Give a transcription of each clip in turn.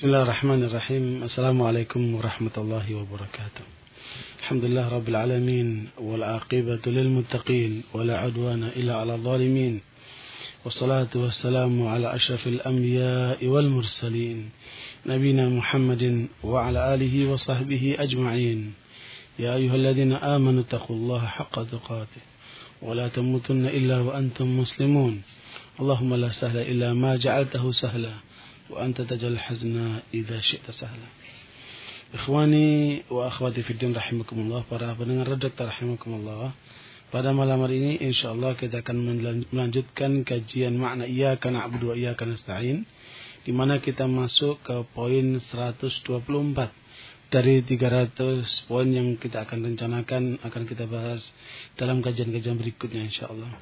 بسم الله الرحمن الرحيم السلام عليكم ورحمة الله وبركاته الحمد لله رب العالمين والعاقبة للمتقين ولا عدوان إلا على الظالمين والصلاة والسلام على أشرف الأنبياء والمرسلين نبينا محمد وعلى آله وصحبه أجمعين يا أيها الذين آمنوا اتقوا الله حق تقاته ولا تموتن إلا وأنتم مسلمون اللهم لا سهل إلا ما جعلته سهلا وأنت تجعل الحزن إذا شئت سهلا Ikhwani wa akhwati fiddin rahimakumullah Para pendengar redaktor rahimakumullah Pada malam hari ini insyaAllah kita akan melanjutkan kajian makna iya karena abu wa iya karena nasta'in di mana kita masuk ke poin 124 dari 300 poin yang kita akan rencanakan akan kita bahas dalam kajian-kajian berikutnya insyaallah.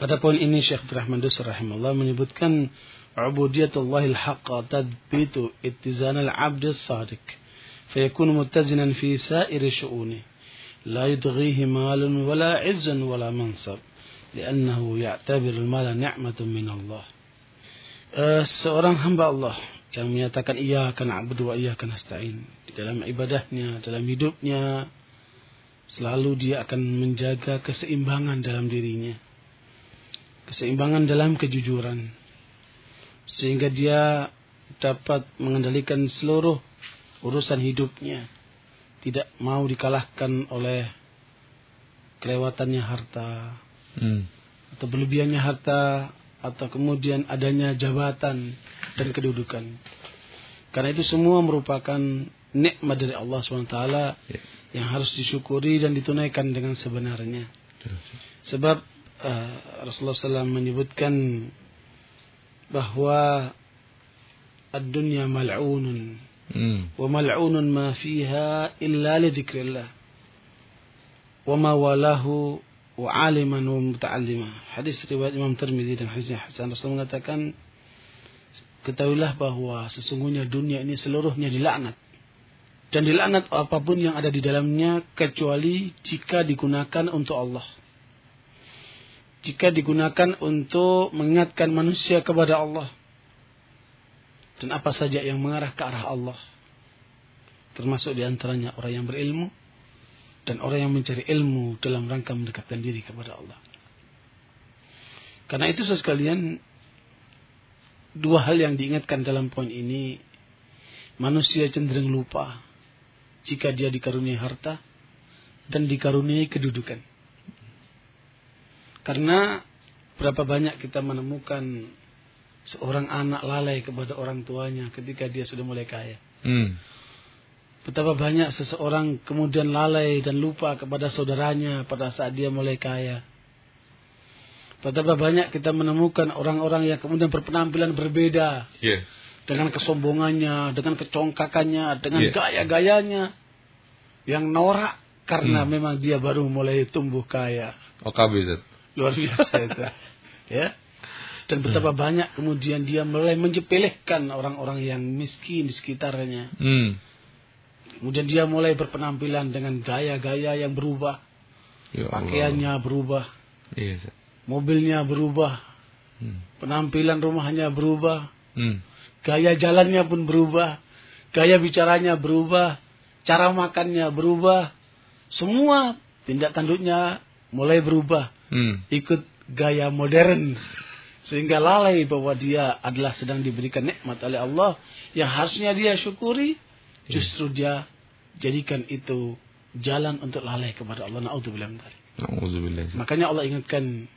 Pada poin ini Syekh Abdurrahman Dusr rahimahullah menyebutkan ubudiyatullahil haqqa tadbitu ittizanal abdi sadiq fayakunu muttazinan fi sa'iri syu'uni la yudghihi malun wala izzun wala mansab li'annahu ya'tabir mala ni'matun min Allah uh, seorang hamba Allah yang menyatakan ia akan abdu wa ia akan nasta'in. Di dalam ibadahnya dalam hidupnya selalu dia akan menjaga keseimbangan dalam dirinya. Keseimbangan dalam kejujuran sehingga dia dapat mengendalikan seluruh urusan hidupnya. Tidak mau dikalahkan oleh kelewatannya harta. Hmm. atau berlebihannya harta atau kemudian adanya jabatan dan kedudukan. Karena itu semua merupakan nikmat dari Allah SWT ya. yang harus disyukuri dan ditunaikan dengan sebenarnya. Sebab uh, Rasulullah SAW menyebutkan bahwa dunia mal'unun hmm. wa mal'unun ma fiha illa li dzikrillah wa ma walahu wa aliman wa muta'allima hadis riwayat Imam Tirmidzi dan hadisnya Hasan. Rasul mengatakan ketahuilah bahwa sesungguhnya dunia ini seluruhnya dilaknat. Dan dilaknat apa pun yang ada di dalamnya kecuali jika digunakan untuk Allah jika digunakan untuk mengingatkan manusia kepada Allah. Dan apa saja yang mengarah ke arah Allah. Termasuk di antaranya orang yang berilmu dan orang yang mencari ilmu dalam rangka mendekatkan diri kepada Allah. Karena itu sekalian dua hal yang diingatkan dalam poin ini manusia cenderung lupa jika dia dikaruniai harta dan dikaruniai kedudukan karena berapa banyak kita menemukan seorang anak lalai kepada orang tuanya ketika dia sudah mulai kaya. Hmm. Betapa banyak seseorang kemudian lalai dan lupa kepada saudaranya pada saat dia mulai kaya. Betapa banyak kita menemukan orang-orang yang kemudian berpenampilan berbeda. Yeah. Dengan kesombongannya, dengan kecongkakannya, dengan yeah. gaya-gayanya. Yang norak karena hmm. memang dia baru mulai tumbuh kaya. Oh, kabizet luar biasa itu. Ya. Dan betapa hmm. banyak kemudian dia mulai menjepelehkan orang-orang yang miskin di sekitarnya. Hmm. kemudian dia mulai berpenampilan dengan gaya-gaya yang berubah. Ya pakaiannya berubah. Yes. Iya, mobilnya berubah. Hmm. penampilan rumahnya berubah. Hmm. gaya jalannya pun berubah. Gaya bicaranya berubah. Cara makannya berubah. Semua tindak tanduknya mulai berubah hmm. ikut gaya modern. Sehingga lalai bahwa dia adalah sedang diberikan nikmat oleh Allah. Yang harusnya dia syukuri ya. justru dia jadikan itu jalan untuk lalai kepada Allah. Naudzubillah makanya Allah ingatkan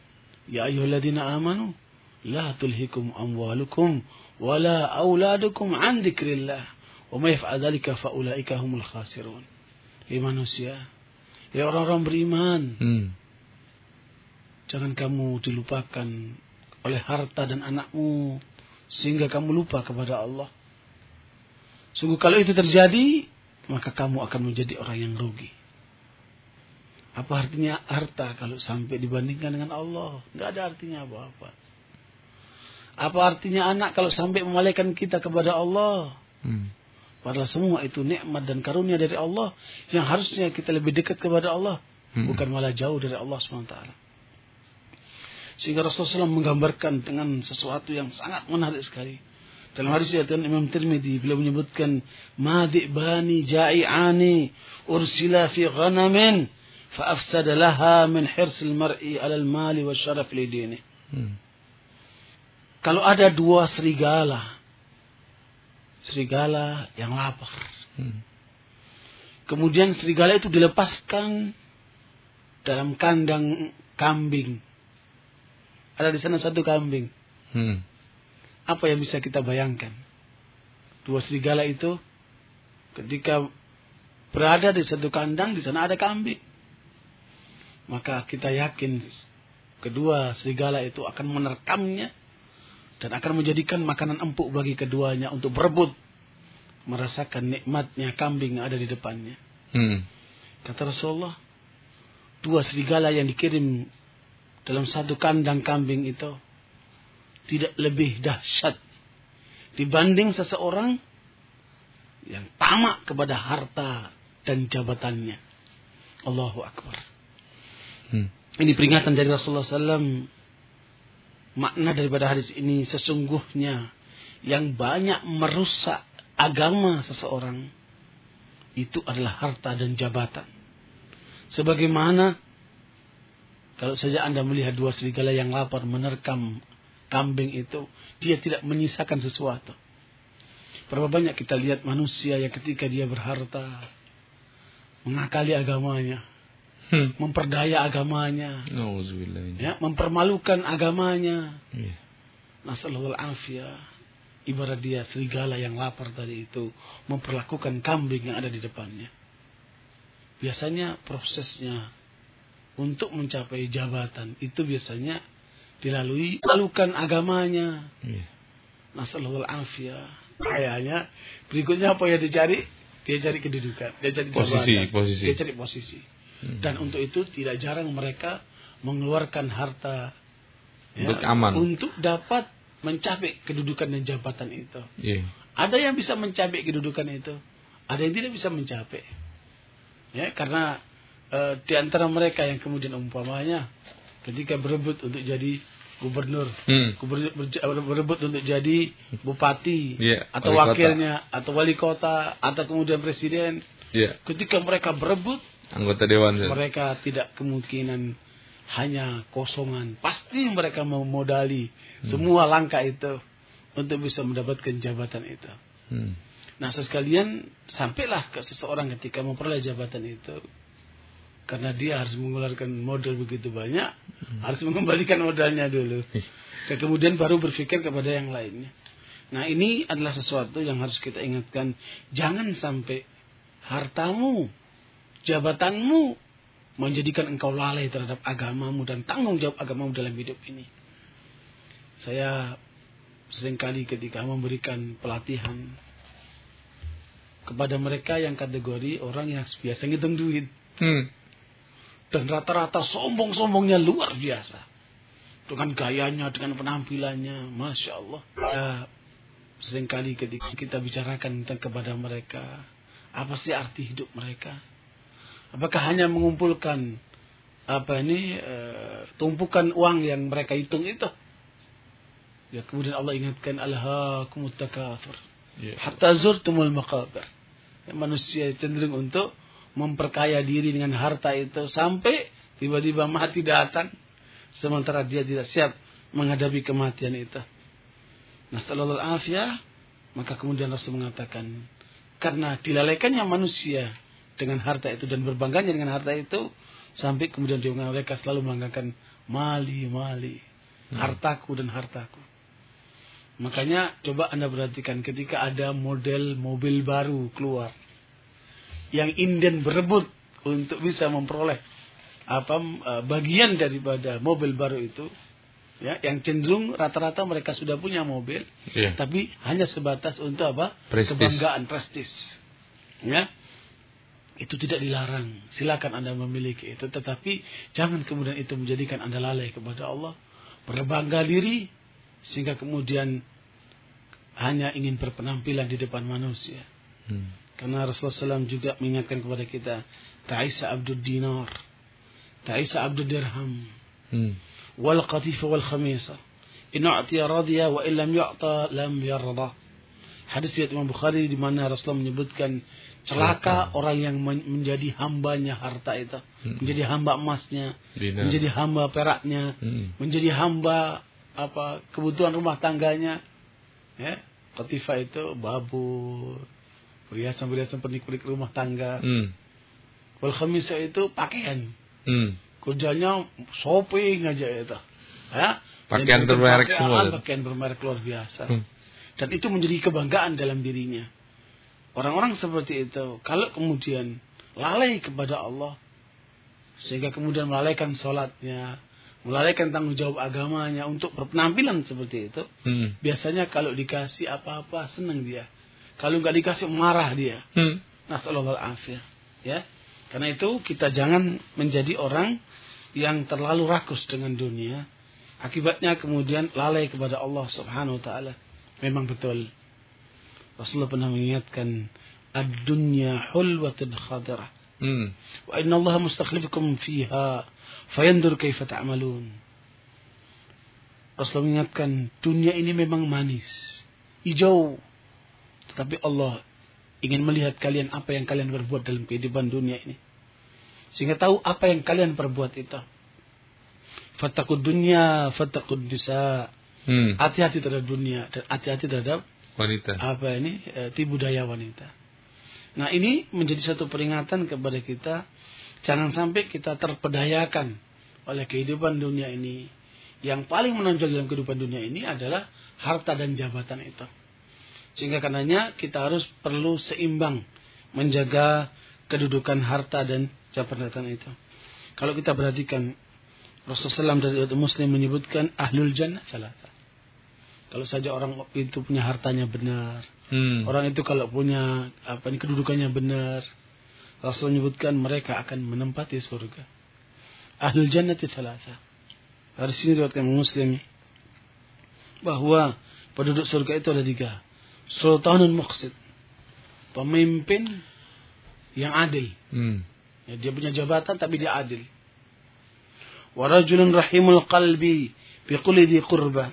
ya ayyuhalladzina amanu la tulhikum amwalukum wala auladukum an dzikrillah. Wa may yaf'al dzalika fa ulaika humul khasirun. Ya manusia ya orang-orang beriman. Hmm Jangan kamu dilupakan oleh harta dan anakmu sehingga kamu lupa kepada Allah. Sungguh kalau itu terjadi, maka kamu akan menjadi orang yang rugi. Apa artinya harta kalau sampai dibandingkan dengan Allah? Tidak ada artinya apa-apa. Apa artinya anak kalau sampai memalaikan kita kepada Allah? Hmm. Padahal semua itu nikmat dan karunia dari Allah yang harusnya kita lebih dekat kepada Allah, hmm. bukan malah jauh dari Allah SWT. Sehingga Rasulullah SAW menggambarkan dengan sesuatu yang sangat menarik sekali. Dalam hadis ya Imam Tirmidzi beliau menyebutkan madibani ja'i'ani ursila fi ghanamin fa afsada laha min hirsil mar'i 'ala al-mali wa syaraf li dini. Hmm. Kalau ada dua serigala serigala yang lapar. Hmm. Kemudian serigala itu dilepaskan dalam kandang kambing. Ada di sana satu kambing. Hmm. Apa yang bisa kita bayangkan? Dua serigala itu ketika berada di satu kandang di sana ada kambing. Maka kita yakin kedua serigala itu akan menerkamnya dan akan menjadikan makanan empuk bagi keduanya untuk berebut merasakan nikmatnya kambing yang ada di depannya. Hmm. Kata Rasulullah, dua serigala yang dikirim dalam satu kandang kambing itu tidak lebih dahsyat dibanding seseorang yang tamak kepada harta dan jabatannya. Allahu Akbar. Hmm. Ini peringatan dari Rasulullah SAW. Makna daripada hadis ini sesungguhnya yang banyak merusak agama seseorang itu adalah harta dan jabatan. Sebagaimana kalau saja Anda melihat dua serigala yang lapar menerkam kambing itu, dia tidak menyisakan sesuatu. Berapa banyak kita lihat manusia yang ketika dia berharta, mengakali agamanya, hmm. memperdaya agamanya, ya, mempermalukan agamanya. Yeah. Nasallahu. Ibarat dia serigala yang lapar tadi itu memperlakukan kambing yang ada di depannya. Biasanya prosesnya untuk mencapai jabatan itu biasanya dilalui lalukan agamanya. Yeah. Nasallahu afiyah. Kayaknya berikutnya apa yang dicari? Dia cari kedudukan, dia cari posisi, jabatan, posisi. dia cari posisi. Hmm. Dan untuk itu tidak jarang mereka mengeluarkan harta ya, untuk aman untuk dapat mencapai kedudukan dan jabatan itu. Yeah. Ada yang bisa mencapai kedudukan itu, ada yang tidak bisa mencapai. Ya, karena uh, di antara mereka yang kemudian umpamanya ketika berebut untuk jadi gubernur, hmm. gubernur berebut untuk jadi bupati yeah, atau wakilnya kota. atau wali kota atau kemudian presiden. Yeah. Ketika mereka berebut, anggota dewan, mereka tidak kemungkinan hanya kosongan. Pasti mereka memodali hmm. semua langkah itu untuk bisa mendapatkan jabatan itu. Hmm. Nah, sekalian sampailah ke seseorang ketika memperoleh jabatan itu karena dia harus mengeluarkan modal begitu banyak, hmm. harus mengembalikan modalnya dulu. Dan kemudian baru berpikir kepada yang lainnya. Nah ini adalah sesuatu yang harus kita ingatkan. Jangan sampai hartamu, jabatanmu menjadikan engkau lalai terhadap agamamu dan tanggung jawab agamamu dalam hidup ini. Saya sering kali ketika memberikan pelatihan kepada mereka yang kategori orang yang biasa ngitung duit. Hmm. Dan rata-rata sombong-sombongnya luar biasa. Dengan gayanya, dengan penampilannya. Masya Allah. Ya, sering kali ketika kita bicarakan tentang kepada mereka. Apa sih arti hidup mereka? Apakah hanya mengumpulkan apa ini e, tumpukan uang yang mereka hitung itu? Ya kemudian Allah ingatkan alhaakumut takatsur. Yeah. Hatta zurtumul maqabir. Ya, manusia cenderung untuk memperkaya diri dengan harta itu sampai tiba-tiba mati datang sementara dia tidak siap menghadapi kematian itu. Nah, sallallahu afiyah maka kemudian Rasul mengatakan karena dilalaikannya manusia dengan harta itu dan berbangganya dengan harta itu sampai kemudian dia mereka selalu membanggakan mali mali hmm. hartaku dan hartaku. Makanya coba Anda perhatikan ketika ada model mobil baru keluar yang inden berebut untuk bisa memperoleh apa eh, bagian daripada mobil baru itu ya yang cenderung rata-rata mereka sudah punya mobil yeah. tapi hanya sebatas untuk apa? Prestis. kebanggaan prestis. Ya. Itu tidak dilarang. Silakan anda memiliki itu. Tetapi jangan kemudian itu menjadikan anda lalai kepada Allah. Berbangga diri sehingga kemudian hanya ingin berpenampilan di depan manusia. Hmm. Karena Rasulullah SAW juga mengingatkan kepada kita, Ta'isa abdul dinar, Ta'isa abdul dirham, hmm. wal qatifa wal khamisa. In u'tiya radiya wa illam yu'ta lam yarda. Hadis riwayat Imam Bukhari di mana Rasulullah menyebutkan celaka orang yang men- menjadi hambanya harta itu, Hmm. menjadi hamba emasnya, Dinar. menjadi hamba peraknya, Hmm. menjadi hamba apa kebutuhan rumah tangganya. Ya, Qatifah itu babur, perhiasan-perhiasan pernik-pernik rumah tangga. Hmm. Wal khamisah itu pakaian. Hmm. Kerjanya shopping aja itu. Ya. Pakaian bermerek pakaian, semua. Pakaian bermerek luar biasa. Hmm. Dan itu menjadi kebanggaan dalam dirinya. Orang-orang seperti itu, kalau kemudian lalai kepada Allah, sehingga kemudian melalaikan sholatnya, melalaikan tanggung jawab agamanya untuk berpenampilan seperti itu, Hmm. biasanya kalau dikasih apa-apa senang dia. Kalau nggak dikasih marah dia. Hmm. Nasallahu al-afiyah. Ya. Karena itu kita jangan menjadi orang yang terlalu rakus dengan dunia. Akibatnya kemudian lalai kepada Allah Subhanahu wa taala. Memang betul. Rasulullah pernah mengingatkan ad-dunya hulwatun khadirah. Hmm. Wa inna Allah mustakhlifukum fiha fayandur kaifa ta'malun. Rasulullah mengingatkan dunia ini memang manis, hijau. Tetapi Allah ingin melihat kalian apa yang kalian berbuat dalam kehidupan dunia ini. Sehingga tahu apa yang kalian perbuat itu. Fattakud dunya, fattakud nisa. Hmm. Hati-hati terhadap dunia dan hati-hati terhadap Wanita. apa ini eh, tipu daya wanita. Nah ini menjadi satu peringatan kepada kita jangan sampai kita terpedayakan oleh kehidupan dunia ini. Yang paling menonjol dalam kehidupan dunia ini adalah harta dan jabatan itu. Sehingga karenanya kita harus perlu seimbang menjaga kedudukan harta dan jabatan itu. Kalau kita perhatikan Rasulullah SAW dari Muslim menyebutkan ahlul jannah salata. Kalau saja orang itu punya hartanya benar, Hmm. orang itu kalau punya apa ini kedudukannya benar, Rasul menyebutkan mereka akan menempati surga. Ahlul jannati salasa. Dari sini diriwayatkan Muslim bahwa penduduk surga itu ada tiga. Sultanun muqsid. Pemimpin yang adil. Hmm. Ya, dia punya jabatan tapi dia adil. Warajulun rahimul qalbi biquli di qurba.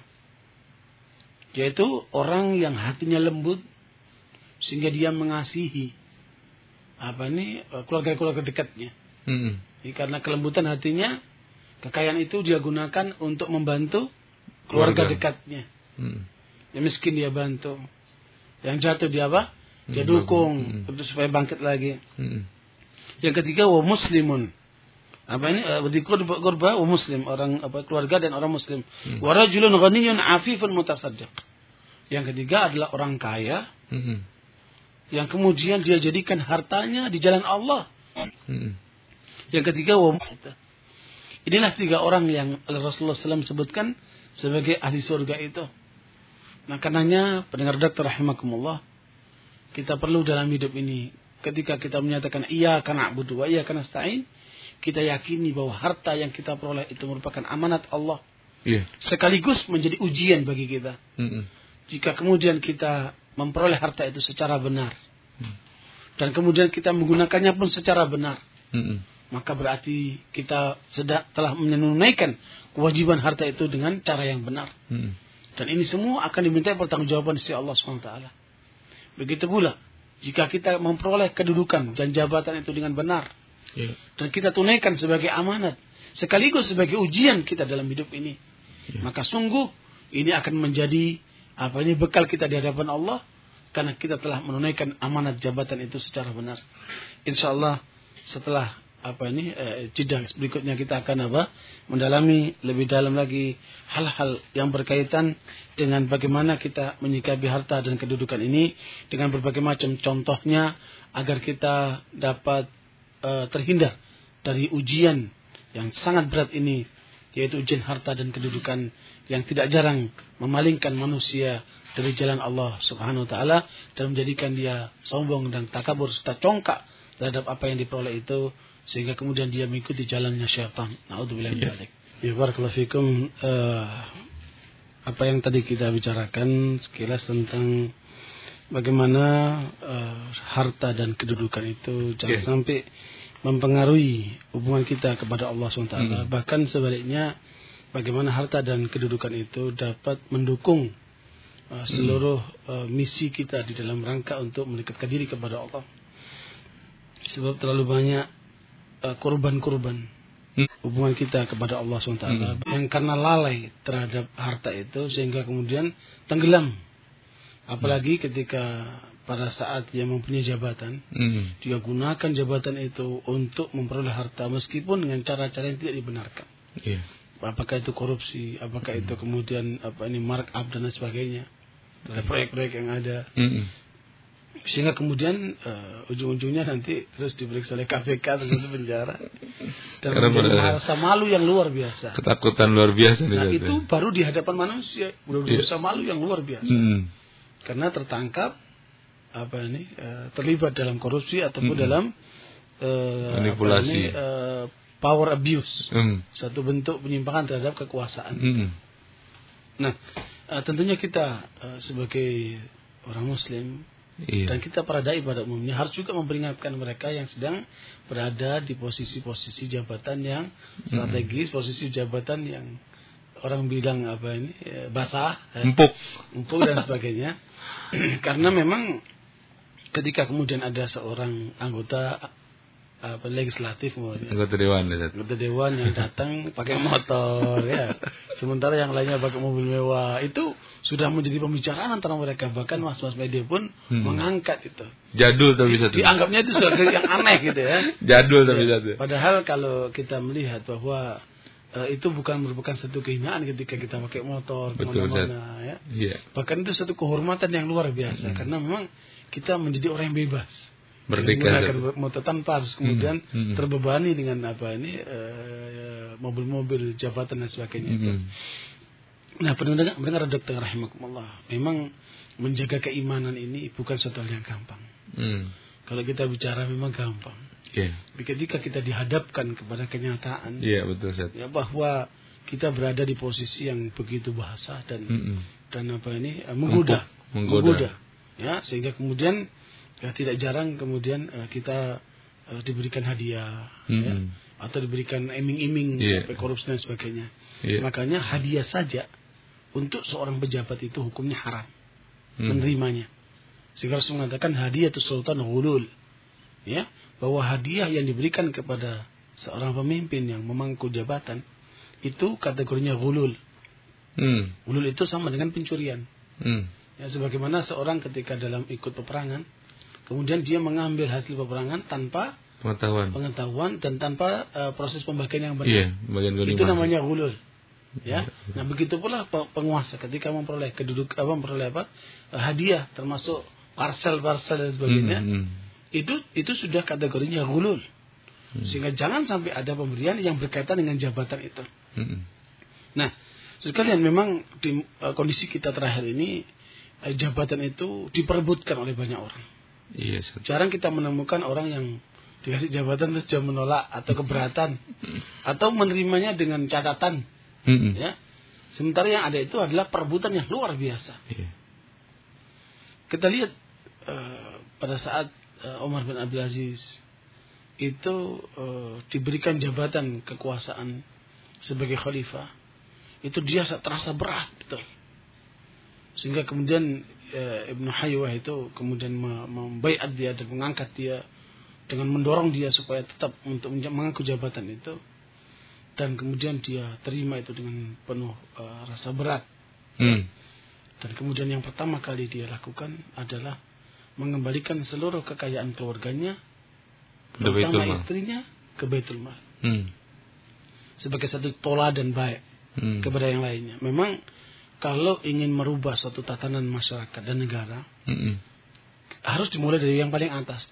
Yaitu orang yang hatinya lembut sehingga dia mengasihi apa ini eh, keluarga-keluarga dekatnya. Hmm. Karena kelembutan hatinya, kekayaan itu dia gunakan untuk membantu keluarga Keluarga. dekatnya. Hmm. Yang miskin dia bantu. Yang jatuh dia apa? Dia Hmm, dukung hmm. untuk supaya bangkit lagi. Hmm. Yang ketiga wa muslimun. Apa ini? Uh, di kurba, kurba wa muslim, orang apa keluarga dan orang muslim. Hmm. Wa rajulun ghaniyun afifun mutasaddiq. Yang ketiga adalah orang kaya Hmm. yang kemudian dia jadikan hartanya di jalan Allah. Hmm. Yang ketiga wa Inilah tiga orang yang Rasulullah SAW sebutkan sebagai ahli surga itu. Nah karenanya pendengar dokter rahimakumullah kita perlu dalam hidup ini ketika kita menyatakan iya karena butuh iya karena stain kita yakini bahwa harta yang kita peroleh itu merupakan amanat Allah Iya. sekaligus menjadi ujian bagi kita. Hmm. Jika kemudian kita memperoleh harta itu secara benar Hmm. dan kemudian kita menggunakannya pun secara benar, Hmm. maka berarti kita sedang telah menunaikan kewajiban harta itu dengan cara yang benar. Hmm. Dan ini semua akan dimintai pertanggungjawaban sisi Allah SWT. Begitu pula, jika kita memperoleh kedudukan dan jabatan itu dengan benar, Iya. dan kita tunaikan sebagai amanat, sekaligus sebagai ujian kita dalam hidup ini, Ya. maka sungguh ini akan menjadi apa ini bekal kita di hadapan Allah, karena kita telah menunaikan amanat jabatan itu secara benar. Insya Allah setelah apa ini eh, berikutnya kita akan apa? Mendalami lebih dalam lagi hal-hal yang berkaitan dengan bagaimana kita menyikapi harta dan kedudukan ini dengan berbagai macam contohnya agar kita dapat eh, terhindar dari ujian yang sangat berat ini yaitu ujian harta dan kedudukan yang tidak jarang memalingkan manusia dari jalan Allah Subhanahu wa taala dan menjadikan dia sombong dan takabur serta congkak terhadap apa yang diperoleh itu sehingga kemudian dia mengikuti jalannya syaitan. Nauzubillah min Ya. dzalik. Ya barakallahu fikum eh, apa yang tadi kita bicarakan sekilas tentang bagaimana eh, harta dan kedudukan itu jangan Ya. sampai mempengaruhi hubungan kita kepada Allah SWT. Hmm. Bahkan sebaliknya bagaimana harta dan kedudukan itu dapat mendukung uh, seluruh uh, misi kita di dalam rangka untuk mendekatkan diri kepada Allah. Sebab terlalu banyak uh, korban-korban Hmm. hubungan kita kepada Allah SWT Hmm. yang karena lalai terhadap harta itu sehingga kemudian tenggelam. Apalagi ketika pada saat dia mempunyai jabatan, Hmm. dia gunakan jabatan itu untuk memperoleh harta meskipun dengan cara-cara yang tidak dibenarkan. Iya. Apakah itu korupsi, apakah itu kemudian apa ini markup dan sebagainya. Ada proyek-proyek yang ada Hmm. Sehingga kemudian eh, ujung-ujungnya nanti terus diperiksa oleh KPK terus penjara dan Karena menjadi pada- rasa malu yang luar biasa. Ketakutan luar biasa Nah itu ya. baru di hadapan manusia, udah Iya. rasa malu yang luar biasa. Hmm. Karena tertangkap apa ini eh, terlibat dalam korupsi ataupun Mm-mm. dalam eh, Manipulasi. ini, eh, power abuse, Hmm. satu bentuk penyimpangan terhadap kekuasaan. Hmm. Nah, eh, tentunya kita eh, sebagai orang Muslim Iya. dan kita para dai pada umumnya harus juga memperingatkan mereka yang sedang berada di posisi-posisi jabatan yang strategis, posisi jabatan yang orang bilang apa ini eh, basah, eh, Empuk. empuk dan sebagainya. Karena memang ketika kemudian ada seorang anggota apa legislatif mau Anggota dewan anggota dewan yang datang pakai motor ya. Sementara yang lainnya pakai mobil mewah. Itu sudah menjadi pembicaraan antara mereka. Bahkan mas-mas media pun Hmm. mengangkat itu. Jadul tapi Ustaz. dianggapnya itu sesuatu yang aneh gitu ya. Jadul tapi ya. padahal kalau kita melihat bahwa eh, itu bukan merupakan satu kehinaan ketika kita pakai motor Betul, ke mana-mana ya. Iya. bahkan itu satu kehormatan yang luar biasa. Karena memang kita menjadi orang yang bebas Merdeka, motor tanpa harus kemudian Hmm, hmm. terbebani dengan apa ini eh, mobil-mobil jabatan dan sebagainya Hmm. nah pendengar pendengar dokter rahimakumullah memang menjaga keimanan ini bukan suatu hal yang gampang Hmm. kalau kita bicara memang gampang Iya. Tapi ketika kita dihadapkan kepada kenyataan Iya betul Ustaz. ya bahwa kita berada di posisi yang begitu basah dan Hmm. dan apa ini eh, menggoda, Empuk, menggoda. ya sehingga kemudian ya, tidak jarang kemudian eh, kita eh, diberikan hadiah ya, Hmm. atau diberikan iming-iming sampai korupsi dan sebagainya Iya. makanya hadiah saja untuk seorang pejabat itu hukumnya haram Hmm. menerimanya sehingga Rasul mengatakan hadiah itu sultan hulul ya bahwa hadiah yang diberikan kepada seorang pemimpin yang memangku jabatan itu kategorinya hulul Hmm. hulul itu sama dengan pencurian Hmm. Ya, sebagaimana seorang ketika dalam ikut peperangan, kemudian dia mengambil hasil peperangan tanpa Pengetahuan. pengetahuan dan tanpa eh, proses pembagian yang Iya, benar. ghanimah. Itu namanya gulul. Ya. Nah, begitu pula pe- penguasa ketika memperoleh keduduk apa memperoleh apa? eh, hadiah termasuk parsel-parsel dan sebagainya. Hmm. hmm. Itu itu sudah kategorinya gulul. Hmm. Sehingga jangan sampai ada pemberian yang berkaitan dengan jabatan itu. Hmm. Nah, sekalian memang di eh, kondisi kita terakhir ini eh, jabatan itu diperebutkan oleh banyak orang. Iya. Jarang kita menemukan orang yang dikasih jabatan terus dia menolak atau keberatan atau menerimanya dengan catatan, Hmm. ya. Sementara yang ada itu adalah perebutan yang luar biasa. Iya. Kita lihat eh, pada saat eh, Umar bin Abdul Aziz itu eh, diberikan jabatan kekuasaan sebagai khalifah, itu dia terasa berat betul. Sehingga kemudian eh, Ibnu Haywah itu kemudian me- membaiat dia dan mengangkat dia dengan mendorong dia supaya tetap untuk mengaku jabatan itu dan kemudian dia terima itu dengan penuh eh, rasa berat Hmm. dan kemudian yang pertama kali dia lakukan adalah mengembalikan seluruh kekayaan keluarganya, terutama istrinya, ke Baitul Mal. Hmm. Sebagai satu toladan baik Hmm. kepada yang lainnya. Memang kalau ingin merubah suatu tatanan masyarakat dan negara, Hmm. harus dimulai dari yang paling atas.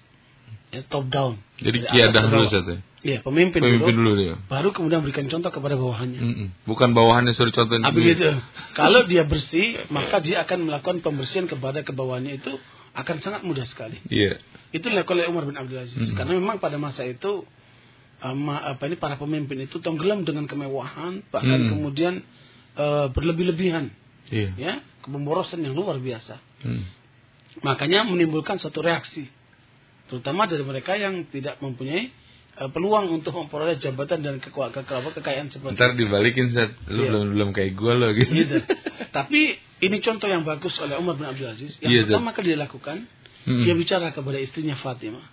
Ya, top down. Jadi kiadah dulu ya. Iya, pemimpin, Pemimpin dulu, dulu dia. baru kemudian berikan contoh kepada bawahannya. Hmm. Bukan bawahannya suruh contohin. Ah, begitu. Kalau dia bersih, maka dia akan melakukan pembersihan kepada kebawahannya itu akan sangat mudah sekali. Iya. Itu dilakukan oleh Umar bin Abdul Aziz. Mhm. Karena memang pada masa itu ama, apa ini para pemimpin itu tenggelam dengan kemewahan, bahkan Mhm. kemudian eh, berlebih-lebihan, Iya. ya, kebemborosan yang luar biasa. Hmm. Makanya menimbulkan suatu reaksi, terutama dari mereka yang tidak mempunyai eh, peluang untuk memperoleh jabatan dan kekua- ke- kekayaan seperti Ntar dibalikin Ustaz. Lu Iya. belum belum kayak gue lo gitu. gitu. Tapi ini contoh yang bagus oleh Umar bin Abdul Aziz. Yang Iya, pertama kali dia lakukan, Mm-mm. dia bicara kepada istrinya Fatimah.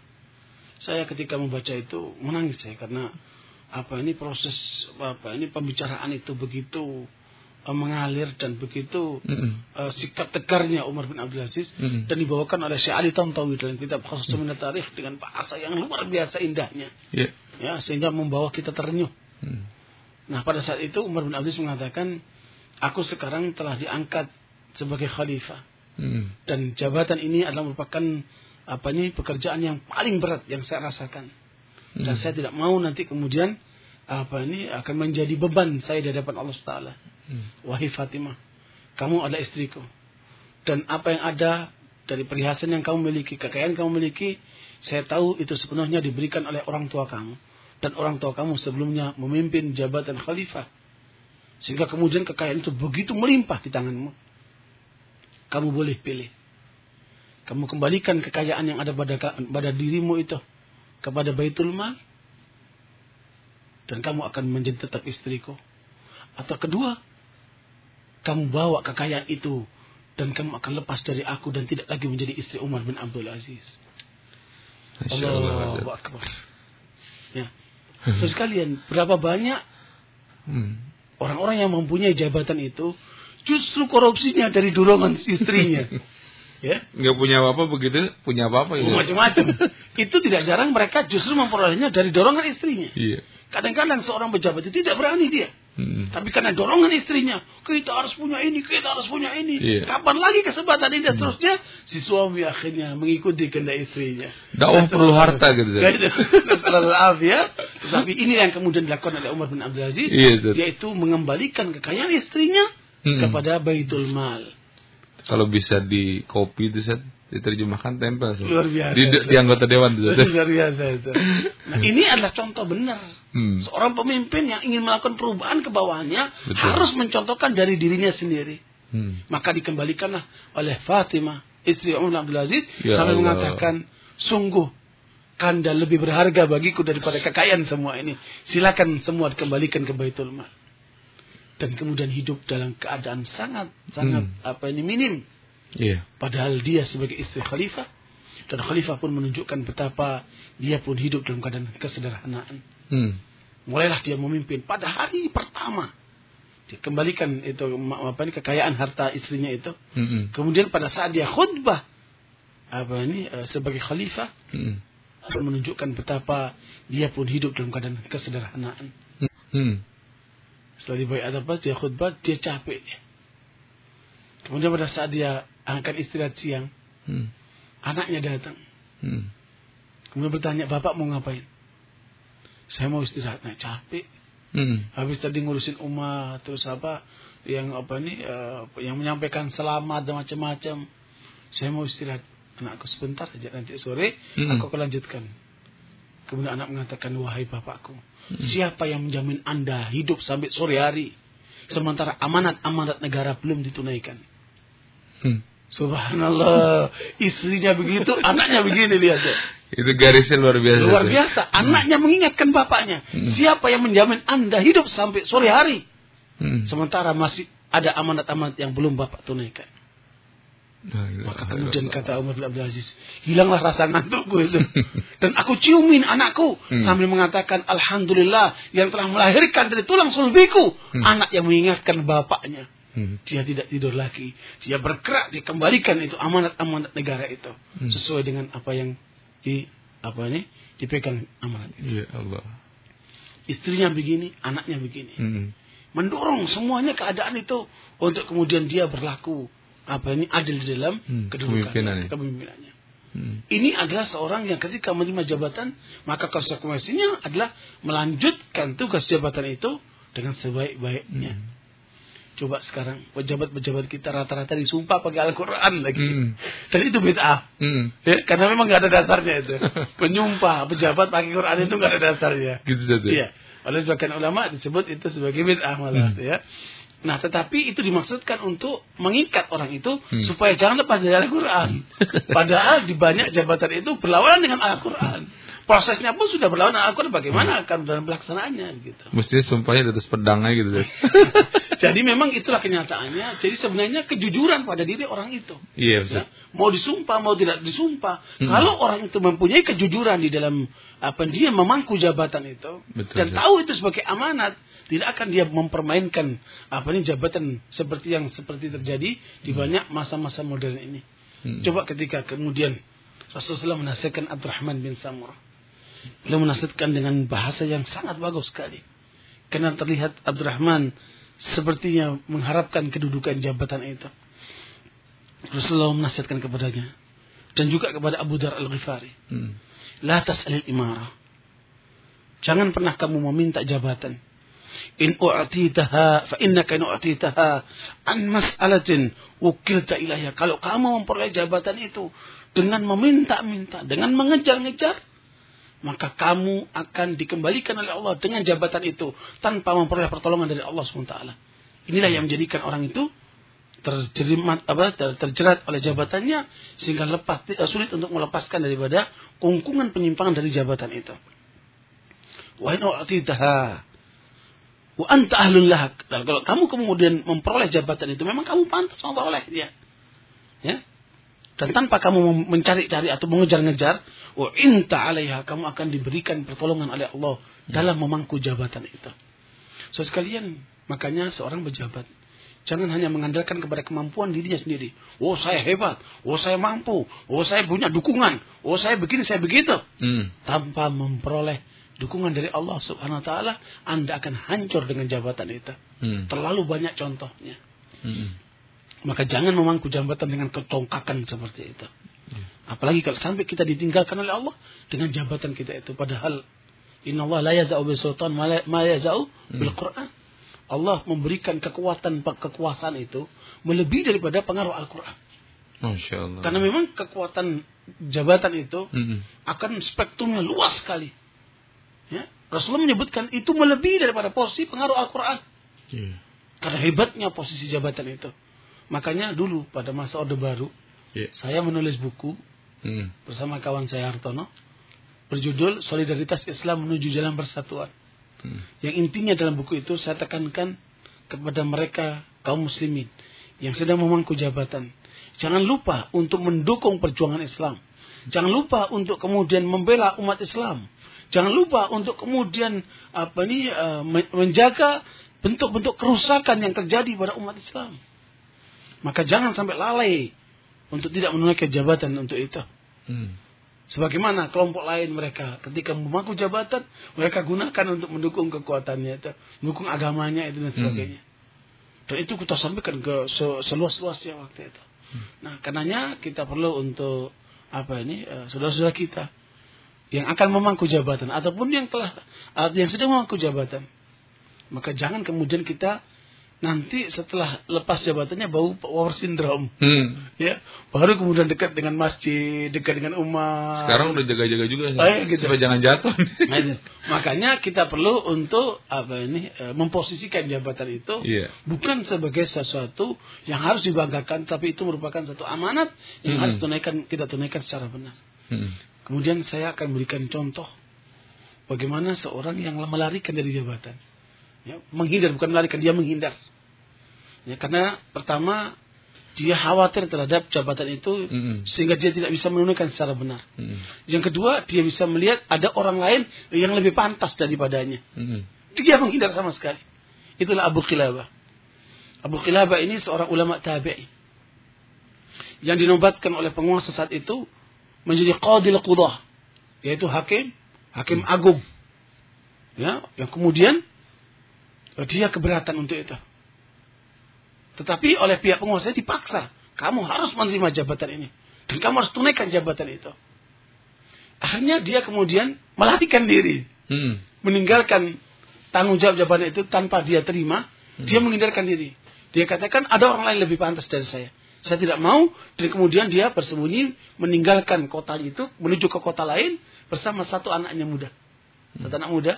Saya ketika membaca itu menangis saya karena apa ini proses apa ini pembicaraan itu begitu mengalir dan begitu Mm-mm. eh, sikap tegarnya Umar bin Abdul Aziz Mm. dan dibawakan oleh Syekh Ali Tantawi dalam kitab Khusus Minat Tarikh dengan bahasa yang luar biasa indahnya Iya. ya sehingga membawa kita terenyuh. Mm. Nah pada saat itu Umar bin Abdul Aziz mengatakan aku sekarang telah diangkat sebagai khalifah Mm. dan jabatan ini adalah merupakan apa ini pekerjaan yang paling berat yang saya rasakan dan Mm. saya tidak mau nanti kemudian apa ini akan menjadi beban saya di hadapan Allah Taala. Mm. Wahai Fatimah, kamu adalah istriku. Dan apa yang ada dari perhiasan yang kamu miliki, kekayaan yang kamu miliki, saya tahu itu sepenuhnya diberikan oleh orang tua kamu. Dan orang tua kamu sebelumnya memimpin jabatan khalifah. Sehingga kemudian kekayaan itu begitu melimpah di tanganmu. Kamu boleh pilih. Kamu kembalikan kekayaan yang ada pada, pada dirimu itu kepada Baitul Mal. Dan kamu akan menjadi tetap istriku. Atau kedua, kamu bawa kekayaan itu dan kamu akan lepas dari aku dan tidak lagi menjadi istri Umar bin Abdul Aziz. Allah. Allahu Ustaz. Akbar. Ya. So sekalian, berapa banyak Mm. orang-orang yang mempunyai jabatan itu justru korupsinya dari dorongan istrinya. ya, Nggak punya apa-apa begitu, punya apa-apa gitu. macam-macam. itu tidak jarang mereka justru memperolehnya dari dorongan istrinya. Iya. Kadang-kadang seorang pejabat itu tidak berani dia. Mm. Tapi karena dorongan istrinya, kita harus punya ini, kita harus punya ini. Iya. Kapan lagi kesempatan ini? Dan terusnya si suami akhirnya mengikuti kehendak istrinya. Dakwah perlu harta gitu. Maaf ya. Tetapi ini yang kemudian dilakukan oleh Umar bin Abdul Aziz, Iya, Ustaz. yaitu mengembalikan kekayaan istrinya Mm. kepada Baitul Mal. Kalau bisa di copy itu diterjemahkan tempel Ustaz. Luar biasa, Di, di anggota dewan itu. Luar biasa itu. Nah, ini adalah contoh benar. Hmm. Seorang pemimpin yang ingin melakukan perubahan ke bawahnya Betul. harus mencontohkan dari dirinya sendiri. Hmm. Maka dikembalikanlah oleh Fatimah, istri Umar Abdul Aziz, Ya sampai Allah. mengatakan, sungguh kanda lebih berharga bagiku daripada kekayaan semua ini. Silakan semua dikembalikan ke Baitul Mal. Dan kemudian hidup dalam keadaan sangat sangat Hmm. apa ini minim. Iya. Padahal dia sebagai istri khalifah dan khalifah pun menunjukkan betapa dia pun hidup dalam keadaan kesederhanaan. Hmm. Mulailah dia memimpin pada hari pertama. Dikembalikan itu apa ini kekayaan harta istrinya itu. Hmm. Kemudian pada saat dia khutbah apa ini eh, sebagai khalifah Hmm. menunjukkan betapa dia pun hidup dalam keadaan kesederhanaan. Hmm. Setelah dibayar apa dia khutbah dia capek. Kemudian pada saat dia akan istirahat siang, Hmm. anaknya datang. Hmm. Kemudian bertanya, "Bapak mau ngapain?" Saya mau istirahat, nah capek. Hmm. Habis tadi ngurusin umat, terus apa yang apa nih eh, yang menyampaikan selamat dan macam-macam. Saya mau istirahat. Anakku sebentar aja nanti sore Hmm. aku akan lanjutkan. Kemudian anak mengatakan, "Wahai bapakku, siapa yang menjamin Anda hidup sampai sore hari sementara amanat-amanat negara belum ditunaikan?" Hmm. Subhanallah, istrinya begitu, anaknya begini lihat ya. Itu garisnya luar biasa. Luar biasa. Anaknya mengingatkan bapaknya. Hmm. Siapa yang menjamin Anda hidup sampai sore hari? Hmm. Sementara masih ada amanat-amanat yang belum bapak tunaikan. Ilaha Maka kemudian illallah. kata Umar bin Abdul Aziz, hilanglah rasa ngantukku itu. Dan aku ciumin anakku Hmm. sambil mengatakan, Alhamdulillah yang telah melahirkan dari tulang sulbiku. Hmm. Anak yang mengingatkan bapaknya. Hmm. Dia tidak tidur lagi. Dia bergerak, dikembalikan itu amanat-amanat negara itu. Hmm. Sesuai dengan apa yang di apa ini dipegang amanat. Ya Allah. Istrinya begini, anaknya begini. Hmm. Mendorong semuanya keadaan itu untuk kemudian dia berlaku apa ini adil di dalam Hmm, kedudukan kepemimpinannya. Hmm. Ini adalah seorang yang ketika menerima jabatan maka konsekuensinya adalah melanjutkan tugas jabatan itu dengan sebaik-baiknya. Hmm. Coba sekarang pejabat-pejabat kita rata-rata disumpah pakai Al-Quran lagi. Hmm. Dan itu bid'ah. Hmm. Ya, karena memang nggak ada dasarnya itu. Penyumpah pejabat pakai Quran itu nggak ada dasarnya. Gitu saja. Iya. Oleh sebagian ulama disebut itu sebagai bid'ah malah Hmm. ya. Nah, tetapi itu dimaksudkan untuk mengikat orang itu Hmm. supaya jangan lepas dari Al-Quran. Padahal di banyak jabatan itu berlawanan dengan Al-Quran. Prosesnya pun sudah berlawanan Al-Quran. Bagaimana Hmm. akan dalam pelaksanaannya gitu. Mestinya sumpahnya di atas pedangnya gitu. Jadi memang itulah kenyataannya. Jadi sebenarnya kejujuran pada diri orang itu. Iya, Ya, Ustaz. mau disumpah mau tidak disumpah. Hmm. Kalau orang itu mempunyai kejujuran di dalam apa dia memangku jabatan itu Betul, dan Ustaz. tahu itu sebagai amanat, tidak akan dia mempermainkan apa ini jabatan seperti yang seperti terjadi di banyak masa-masa modern ini. Hmm. Coba ketika kemudian Rasulullah menasihatkan Abdurrahman bin Samurah. Beliau menasihatkan dengan bahasa yang sangat bagus sekali. Karena terlihat Abdurrahman sepertinya mengharapkan kedudukan jabatan itu. Rasulullah menasihatkan kepadanya dan juga kepada Abu Dar Al-Ghifari, Hmm. la tas'alil imarah. Jangan pernah kamu meminta jabatan. In u'titaha fa innaka in u'titaha an mas'alatin wukilta ilaiha. Kalau kamu memperoleh jabatan itu dengan meminta-minta, dengan mengejar-ngejar, maka kamu akan dikembalikan oleh Allah dengan jabatan itu tanpa memperoleh pertolongan dari Allah SWT. Inilah yang menjadikan orang itu terjerimat apa ter- terjerat oleh jabatannya sehingga lepas eh, sulit untuk melepaskan daripada kungkungan penyimpangan dari jabatan itu. Wa in u'titaha wa anta ahlul lahak. Kalau kamu kemudian memperoleh jabatan itu memang kamu pantas memperoleh dia. Ya. Dan tanpa kamu mencari-cari atau mengejar-ngejar, wa inta alaiha kamu akan diberikan pertolongan oleh Allah dalam memangku jabatan itu. So sekalian, makanya seorang pejabat jangan hanya mengandalkan kepada kemampuan dirinya sendiri. Oh saya hebat, oh saya mampu, oh saya punya dukungan, oh saya begini, saya begitu. Hmm. Tanpa memperoleh dukungan dari Allah Subhanahu wa taala, Anda akan hancur dengan jabatan itu. Hmm. Terlalu banyak contohnya. Hmm. Maka jangan memangku jabatan dengan ketongkakan seperti itu. Apalagi kalau sampai kita ditinggalkan oleh Allah dengan jabatan kita itu. Padahal Inna Allah la yaza'u bil sultan ma yaza'u bil Quran. Allah memberikan kekuatan kekuasaan itu melebihi daripada pengaruh Al-Quran. Allah. Karena memang kekuatan jabatan itu Hmm. akan spektrumnya luas sekali. Ya, Rasulullah menyebutkan itu melebihi daripada posisi pengaruh Al-Quran. Iya. Karena hebatnya posisi jabatan itu. Makanya dulu pada masa Orde Baru, Iya. saya menulis buku Hmm. bersama kawan saya Hartono berjudul Solidaritas Islam Menuju Jalan Persatuan. Hmm. Yang intinya dalam buku itu saya tekankan kepada mereka kaum muslimin yang sedang memangku jabatan. Jangan lupa untuk mendukung perjuangan Islam. Jangan lupa untuk kemudian membela umat Islam. Jangan lupa untuk kemudian apa ini eh, men- menjaga bentuk-bentuk kerusakan yang terjadi pada umat Islam. Maka jangan sampai lalai untuk tidak menunaikan jabatan untuk itu. Hmm. Sebagaimana kelompok lain mereka ketika memangku jabatan, mereka gunakan untuk mendukung kekuatannya itu, mendukung agamanya itu dan sebagainya. Dan itu kita sampaikan ke se- seluas-luasnya waktu itu. Nah, karenanya kita perlu untuk apa ini eh, saudara-saudara kita yang akan memangku jabatan ataupun yang telah eh, yang sedang memangku jabatan, maka jangan kemudian kita nanti setelah lepas jabatannya bau power syndrome Hmm. ya baru kemudian dekat dengan masjid dekat dengan umat Sekarang udah jaga-jaga juga Oh, iya, gitu. supaya jangan jatuh. Nah, itu. makanya kita perlu untuk apa ini eh, memposisikan jabatan itu Iya. bukan sebagai sesuatu yang harus dibanggakan tapi itu merupakan satu amanat yang Hmm. harus tunaikan kita tunaikan secara benar Hmm. kemudian saya akan berikan contoh bagaimana seorang yang melarikan dari jabatan ya, menghindar bukan melarikan dia menghindar ya, karena pertama dia khawatir terhadap jabatan itu Hmm. sehingga dia tidak bisa menunaikan secara benar Hmm. yang kedua, dia bisa melihat ada orang lain yang lebih pantas daripadanya. Hmm. Dia menghindar sama sekali. Itulah Abu Qilabah. Abu Qilabah ini seorang ulama tabi'i. Yang dinobatkan oleh penguasa saat itu menjadi qadil qudah. Yaitu hakim, hakim agung. Ya, yang kemudian dia keberatan untuk itu. Tetapi oleh pihak penguasa dipaksa. Kamu harus menerima jabatan ini. Dan kamu harus tunaikan jabatan itu. Akhirnya dia kemudian melarikan diri. Hmm. Meninggalkan tanggung jawab jabatan itu tanpa dia terima. Dia menghindarkan diri. Dia katakan ada orang lain lebih pantas dari saya. Saya tidak mau. Dan kemudian dia bersembunyi meninggalkan kota itu. Menuju ke kota lain bersama satu anaknya muda. Satu anak muda.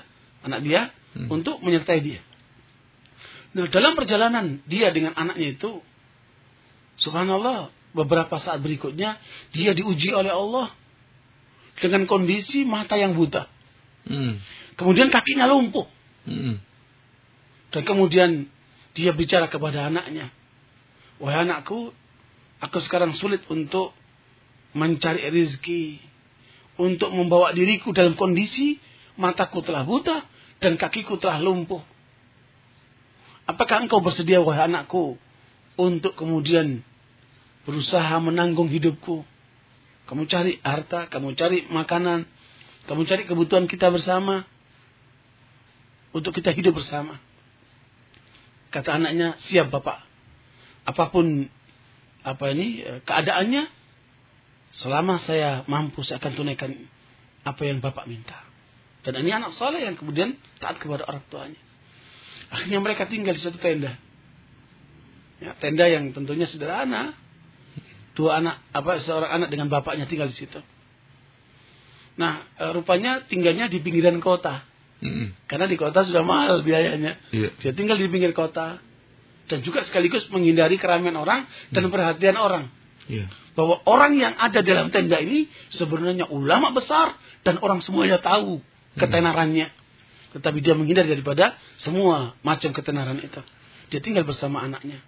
Anak dia. Hmm. Untuk menyertai dia. Nah, dalam perjalanan dia dengan anaknya itu, subhanallah, beberapa saat berikutnya dia diuji oleh Allah dengan kondisi mata yang buta. Hmm. Kemudian kakinya lumpuh. Hmm. Dan kemudian dia bicara kepada anaknya. Wahai anakku, aku sekarang sulit untuk mencari rezeki. Untuk membawa diriku dalam kondisi mataku telah buta dan kakiku telah lumpuh. Apakah engkau bersedia wahai anakku untuk kemudian berusaha menanggung hidupku? Kamu cari harta, kamu cari makanan, kamu cari kebutuhan kita bersama untuk kita hidup bersama. Kata anaknya, siap bapak. Apa pun apa ini eh, keadaannya, selama saya mampu saya akan tunaikan apa yang bapak minta. Dan ini anak soleh yang kemudian taat kepada orang tuanya. Akhirnya mereka tinggal di satu tenda. Ya, tenda yang tentunya sederhana. Dua anak, apa seorang anak dengan bapaknya tinggal di situ. Nah, e, rupanya tinggalnya di pinggiran kota. Hmm. Karena di kota sudah mahal biayanya. Iya. Dia tinggal di pinggir kota. Dan juga sekaligus menghindari keramaian orang dan perhatian orang. Iya. Bahwa orang yang ada dalam tenda ini sebenarnya ulama besar dan orang semuanya tahu ketenarannya. Tetapi dia menghindar daripada semua macam ketenaran itu. Dia tinggal bersama anaknya.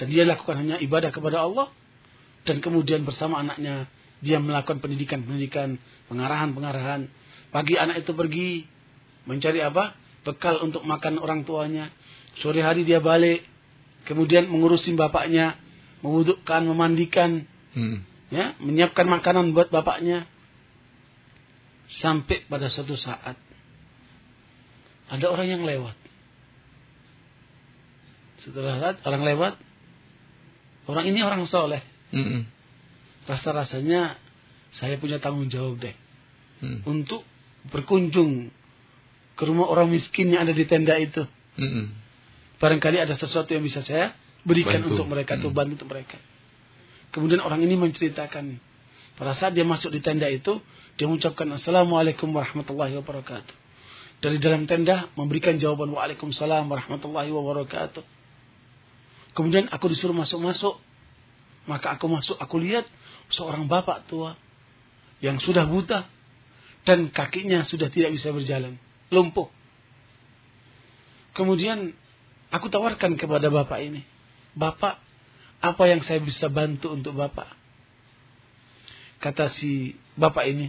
Dan dia lakukan hanya ibadah kepada Allah. Dan kemudian bersama anaknya dia melakukan pendidikan-pendidikan, pengarahan-pengarahan. Pagi anak itu pergi mencari apa? Bekal untuk makan orang tuanya. Sore hari dia balik. Kemudian mengurusin bapaknya. Mewudukkan, memandikan. Hmm. Ya, menyiapkan makanan buat bapaknya. Sampai pada suatu saat ada orang yang lewat. Setelah saat orang lewat, orang ini orang soleh. Hmm. Rasa-rasanya saya punya tanggung jawab deh Hmm. untuk berkunjung ke rumah orang miskin yang ada di tenda itu. Hmm. Barangkali ada sesuatu yang bisa saya berikan Bantu. untuk mereka, Hmm. bantu untuk mereka. Kemudian orang ini menceritakan pada saat dia masuk di tenda itu, dia mengucapkan Assalamualaikum warahmatullahi wabarakatuh. Dari dalam tenda memberikan jawaban Waalaikumsalam warahmatullahi wabarakatuh. Kemudian aku disuruh masuk-masuk. Maka aku masuk, aku lihat seorang bapak tua yang sudah buta dan kakinya sudah tidak bisa berjalan, lumpuh. Kemudian aku tawarkan kepada bapak ini, bapak, apa yang saya bisa bantu untuk bapak? Kata si bapak ini,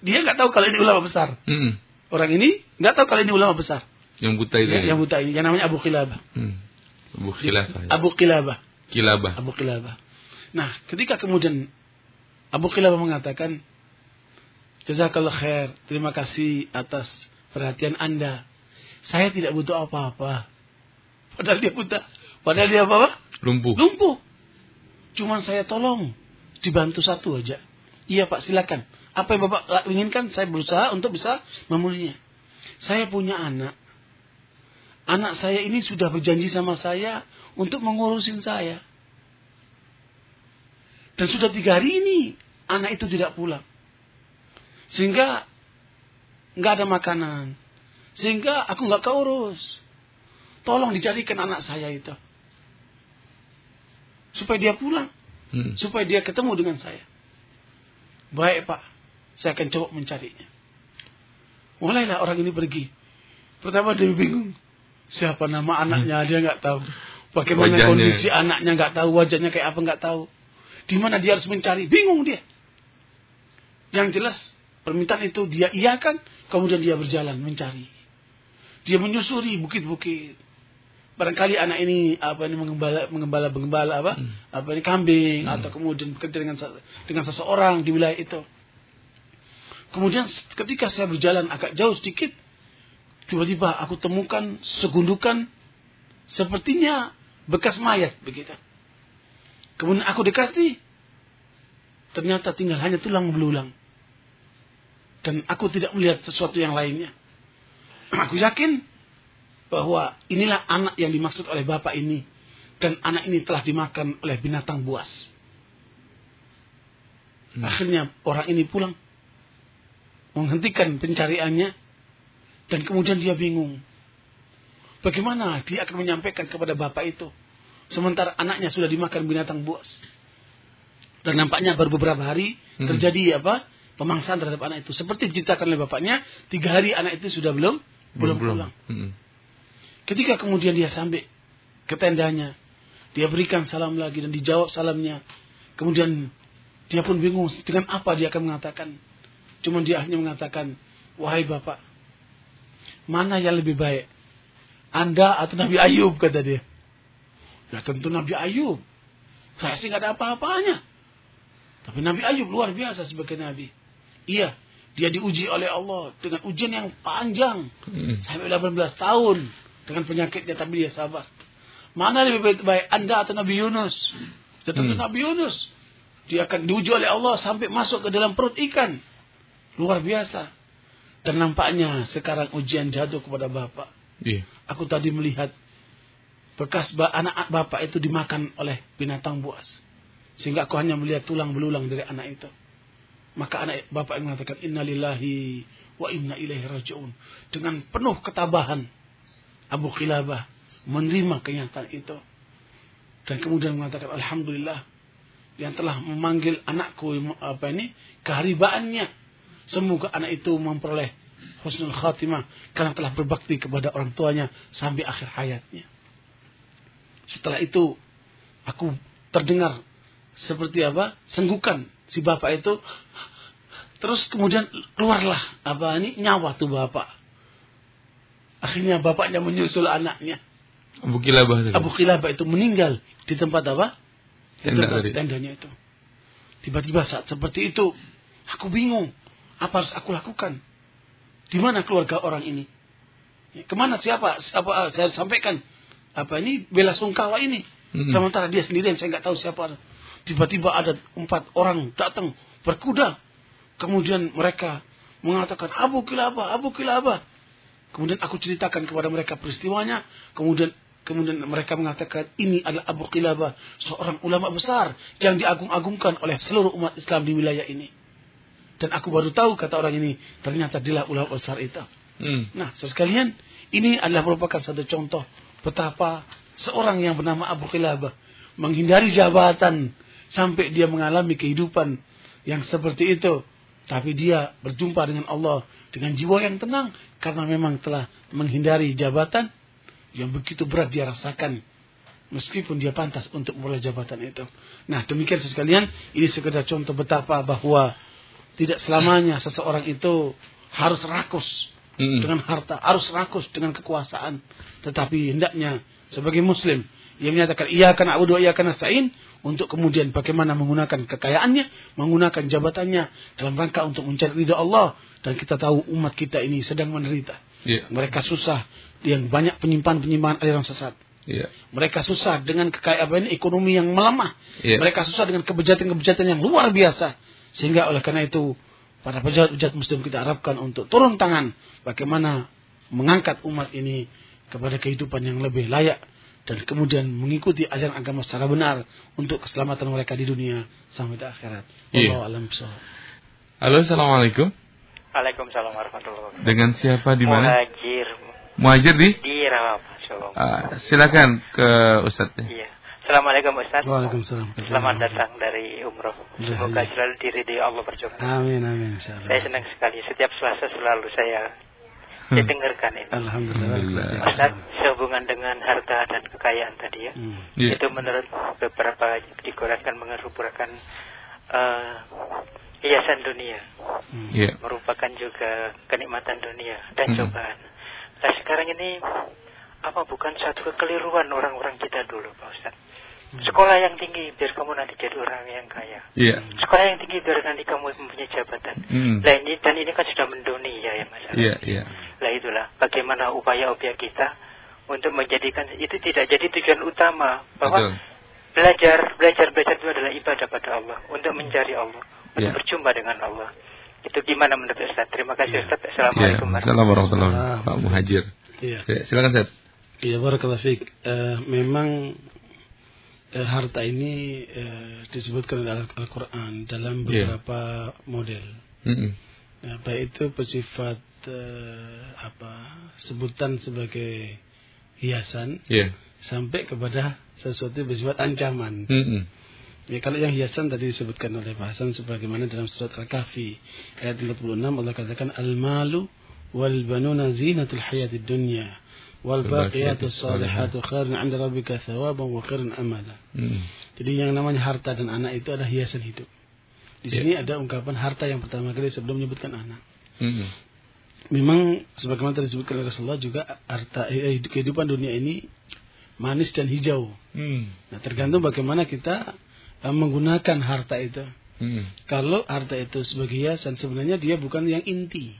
dia nggak tahu kalau ini ulama besar. Hmm. Orang ini nggak tahu kalau ini ulama besar. Yang buta itu. Ya, ya? yang buta ini, yang namanya Abu Kilabah. Hmm. Abu Khilafah. ya. Abu Kilabah. Kilabah. Abu Kilabah. Nah, ketika kemudian Abu Kilabah mengatakan, Jazakallah khair, terima kasih atas perhatian Anda. Saya tidak butuh apa-apa. Padahal dia buta. Padahal dia apa-apa? Lumpuh. Lumpuh. Cuman saya tolong dibantu satu aja. Iya Pak, silakan. Apa yang Bapak inginkan, saya berusaha untuk bisa memenuhinya. Saya punya anak. Anak saya ini sudah berjanji sama saya untuk mengurusin saya. Dan sudah tiga hari ini anak itu tidak pulang. Sehingga nggak ada makanan. Sehingga aku nggak keurus. Tolong dicarikan anak saya itu. Supaya dia pulang. Hmm. Supaya dia ketemu dengan saya. Baik pak. Saya akan coba mencarinya. Mulailah orang ini pergi. Pertama dia bingung. Siapa nama anaknya dia nggak tahu. Bagaimana Wajahnya. kondisi anaknya nggak tahu. Wajahnya kayak apa nggak tahu. Di mana dia harus mencari. Bingung dia. Yang jelas permintaan itu dia iakan. Kemudian dia berjalan mencari. Dia menyusuri bukit-bukit. Barangkali anak ini apa ini mengembala mengembala mengembala apa Hmm. apa ini kambing Hmm. atau kemudian bekerja dengan dengan seseorang di wilayah itu. Kemudian ketika saya berjalan agak jauh sedikit, tiba-tiba aku temukan segundukan sepertinya bekas mayat begitu. Kemudian aku dekati, ternyata tinggal hanya tulang belulang. Dan aku tidak melihat sesuatu yang lainnya. Aku yakin bahwa inilah anak yang dimaksud oleh bapak ini. Dan anak ini telah dimakan oleh binatang buas. Hmm. Akhirnya orang ini pulang. Menghentikan pencariannya. Dan kemudian dia bingung. Bagaimana dia akan menyampaikan kepada bapak itu? Sementara anaknya sudah dimakan binatang buas. Dan nampaknya baru beberapa hari Hmm. terjadi apa? Pemangsaan terhadap anak itu. Seperti diceritakan oleh bapaknya, tiga hari anak itu sudah belum belum pulang. Mm-mm. Ketika kemudian dia sampai ke tendanya, dia berikan salam lagi dan dijawab salamnya. Kemudian dia pun bingung dengan apa dia akan mengatakan. Cuma dia hanya mengatakan, wahai bapak, mana yang lebih baik? Anda atau Nabi Ayub kata dia. Ya tentu Nabi Ayub. Saya sih nggak ada apa-apanya. Tapi Nabi Ayub luar biasa sebagai Nabi. Iya, dia diuji oleh Allah dengan ujian yang panjang Mm. sampai 18 tahun dengan penyakitnya tapi dia sabar. Mana lebih baik, baik Anda atau Nabi Yunus? Tentu Hmm. Nabi Yunus. Dia akan diuji oleh Allah sampai masuk ke dalam perut ikan. Luar biasa. Dan nampaknya sekarang ujian jatuh kepada Bapak. Iya. Aku tadi melihat bekas anak Bapak itu dimakan oleh binatang buas. Sehingga aku hanya melihat tulang belulang dari anak itu. Maka anak Bapak yang mengatakan innalillahi wa inna ilaihi rajiun. Dengan penuh ketabahan Abu Khilabah menerima kenyataan itu. Dan kemudian mengatakan alhamdulillah yang telah memanggil anakku apa ini keharibaannya. Semoga anak itu memperoleh husnul khatimah karena telah berbakti kepada orang tuanya sampai akhir hayatnya. Setelah itu aku terdengar seperti apa? Senggukan si bapak itu terus kemudian keluarlah apa ini nyawa tuh bapak. Akhirnya bapaknya menyusul anaknya. Abu Kilabah tadi. Abu Khilabah itu meninggal di tempat apa? Di Tenda tempat tadi. tendanya itu. Tiba-tiba saat seperti itu, aku bingung. Apa harus aku lakukan? Di mana keluarga orang ini? Ya, Ke mana siapa? Apa saya sampaikan? Apa ini bela sungkawa ini? Mm-mm. Sementara dia sendirian saya nggak tahu siapa. Tiba-tiba ada empat orang datang berkuda. Kemudian mereka mengatakan Abu Kilabah, Abu Kilabah. Kemudian aku ceritakan kepada mereka peristiwanya. Kemudian kemudian mereka mengatakan ini adalah Abu Qilabah, seorang ulama besar yang diagung-agungkan oleh seluruh umat Islam di wilayah ini. Dan aku baru tahu kata orang ini ternyata dialah ulama besar itu. Mm. Nah, sekalian ini adalah merupakan satu contoh betapa seorang yang bernama Abu Qilabah menghindari jabatan sampai dia mengalami kehidupan yang seperti itu. Tapi dia berjumpa dengan Allah dengan jiwa yang tenang karena memang telah menghindari jabatan yang begitu berat dia rasakan meskipun dia pantas untuk memperoleh jabatan itu. Nah, demikian sekalian ini sekedar contoh betapa bahwa tidak selamanya seseorang itu harus rakus Mm. dengan harta, harus rakus dengan kekuasaan. Tetapi hendaknya sebagai muslim ia menyatakan iya karena abu iya karena nasta'in untuk kemudian bagaimana menggunakan kekayaannya, menggunakan jabatannya dalam rangka untuk mencari ridha Allah dan kita tahu umat kita ini sedang menderita. Iya. Mereka susah yang banyak penyimpangan-penyimpangan aliran sesat. Iya. Mereka susah dengan kekayaan ekonomi yang melemah. Iya. Mereka susah dengan kebejatan-kebejatan yang luar biasa. Sehingga oleh karena itu para pejabat-pejabat muslim kita harapkan untuk turun tangan bagaimana mengangkat umat ini kepada kehidupan yang lebih layak dan kemudian mengikuti ajaran agama secara benar untuk keselamatan mereka di dunia sampai di akhirat. Iya. Wallahu a'lam. Halo, assalamualaikum. Waalaikumsalam warahmatullahi wabarakatuh. Dengan siapa di mana? Muhajir Muhajir di? di Rawapa, Shalom. Ah, silakan ke Ustadz. Iya. Assalamualaikum Ustaz. Waalaikumsalam. Selamat datang dari umroh. Semoga selalu diridhoi Allah berjuang. Amin amin insyaallah. Saya senang sekali. Setiap Selasa selalu saya Hmm. didengarkan ini. Alhamdulillah. Ustaz, sehubungan dengan harta dan kekayaan tadi ya. Hmm. Iya. Itu menurut beberapa digoreskan mengeruburkan eh, hiasan dunia. Hmm. Iya. merupakan juga kenikmatan dunia dan Hmm. cobaan. Nah sekarang ini apa bukan satu kekeliruan orang-orang kita dulu Pak Ustaz? Sekolah yang tinggi biar kamu nanti jadi orang yang kaya. Iya. Sekolah yang tinggi biar nanti kamu mempunyai jabatan. Hmm. Nah ini dan ini kan sudah mendunia ya Mas. Iya, iya. Lah itulah bagaimana upaya-upaya kita untuk menjadikan itu tidak jadi tujuan utama bahwa Betul. belajar belajar belajar itu adalah ibadah pada Allah untuk mencari Allah untuk Ya. berjumpa dengan Allah itu gimana menurut Ustaz terima kasih Ustaz Iya. Assalamualaikum warahmatullahi Assalamualaikum warahmatullahi Ah. wabarakatuh. Pak Muhajir. Iya. Ya, silakan Ustaz. Iya, barakallahu fiik. Eh, memang eh, harta ini eh, disebutkan dalam Al-Quran dalam Iya. beberapa model. Mm-mm. Ya, baik itu bersifat eh, apa sebutan sebagai hiasan Iya. sampai kepada sesuatu bersifat ancaman. Mm-mm. Ya, kalau yang hiasan tadi disebutkan oleh Pak Hasan sebagaimana dalam surat Al-Kahfi ayat 56 Allah katakan al-malu wal banuna zinatul hayatid dunya baqiyatus salihatu khairun 'inda rabbika thawaban wa khairun amala. Jadi yang namanya harta dan anak itu adalah hiasan hidup. Di sini ada ungkapan harta yang pertama kali sebelum menyebutkan anak. Mm-mm. Memang sebagaimana tadi disebutkan oleh Rasulullah juga harta eh, kehidupan dunia ini manis dan hijau. Mm. Nah, tergantung bagaimana kita eh, menggunakan harta itu. Mm. Kalau harta itu sebagai hiasan sebenarnya dia bukan yang inti.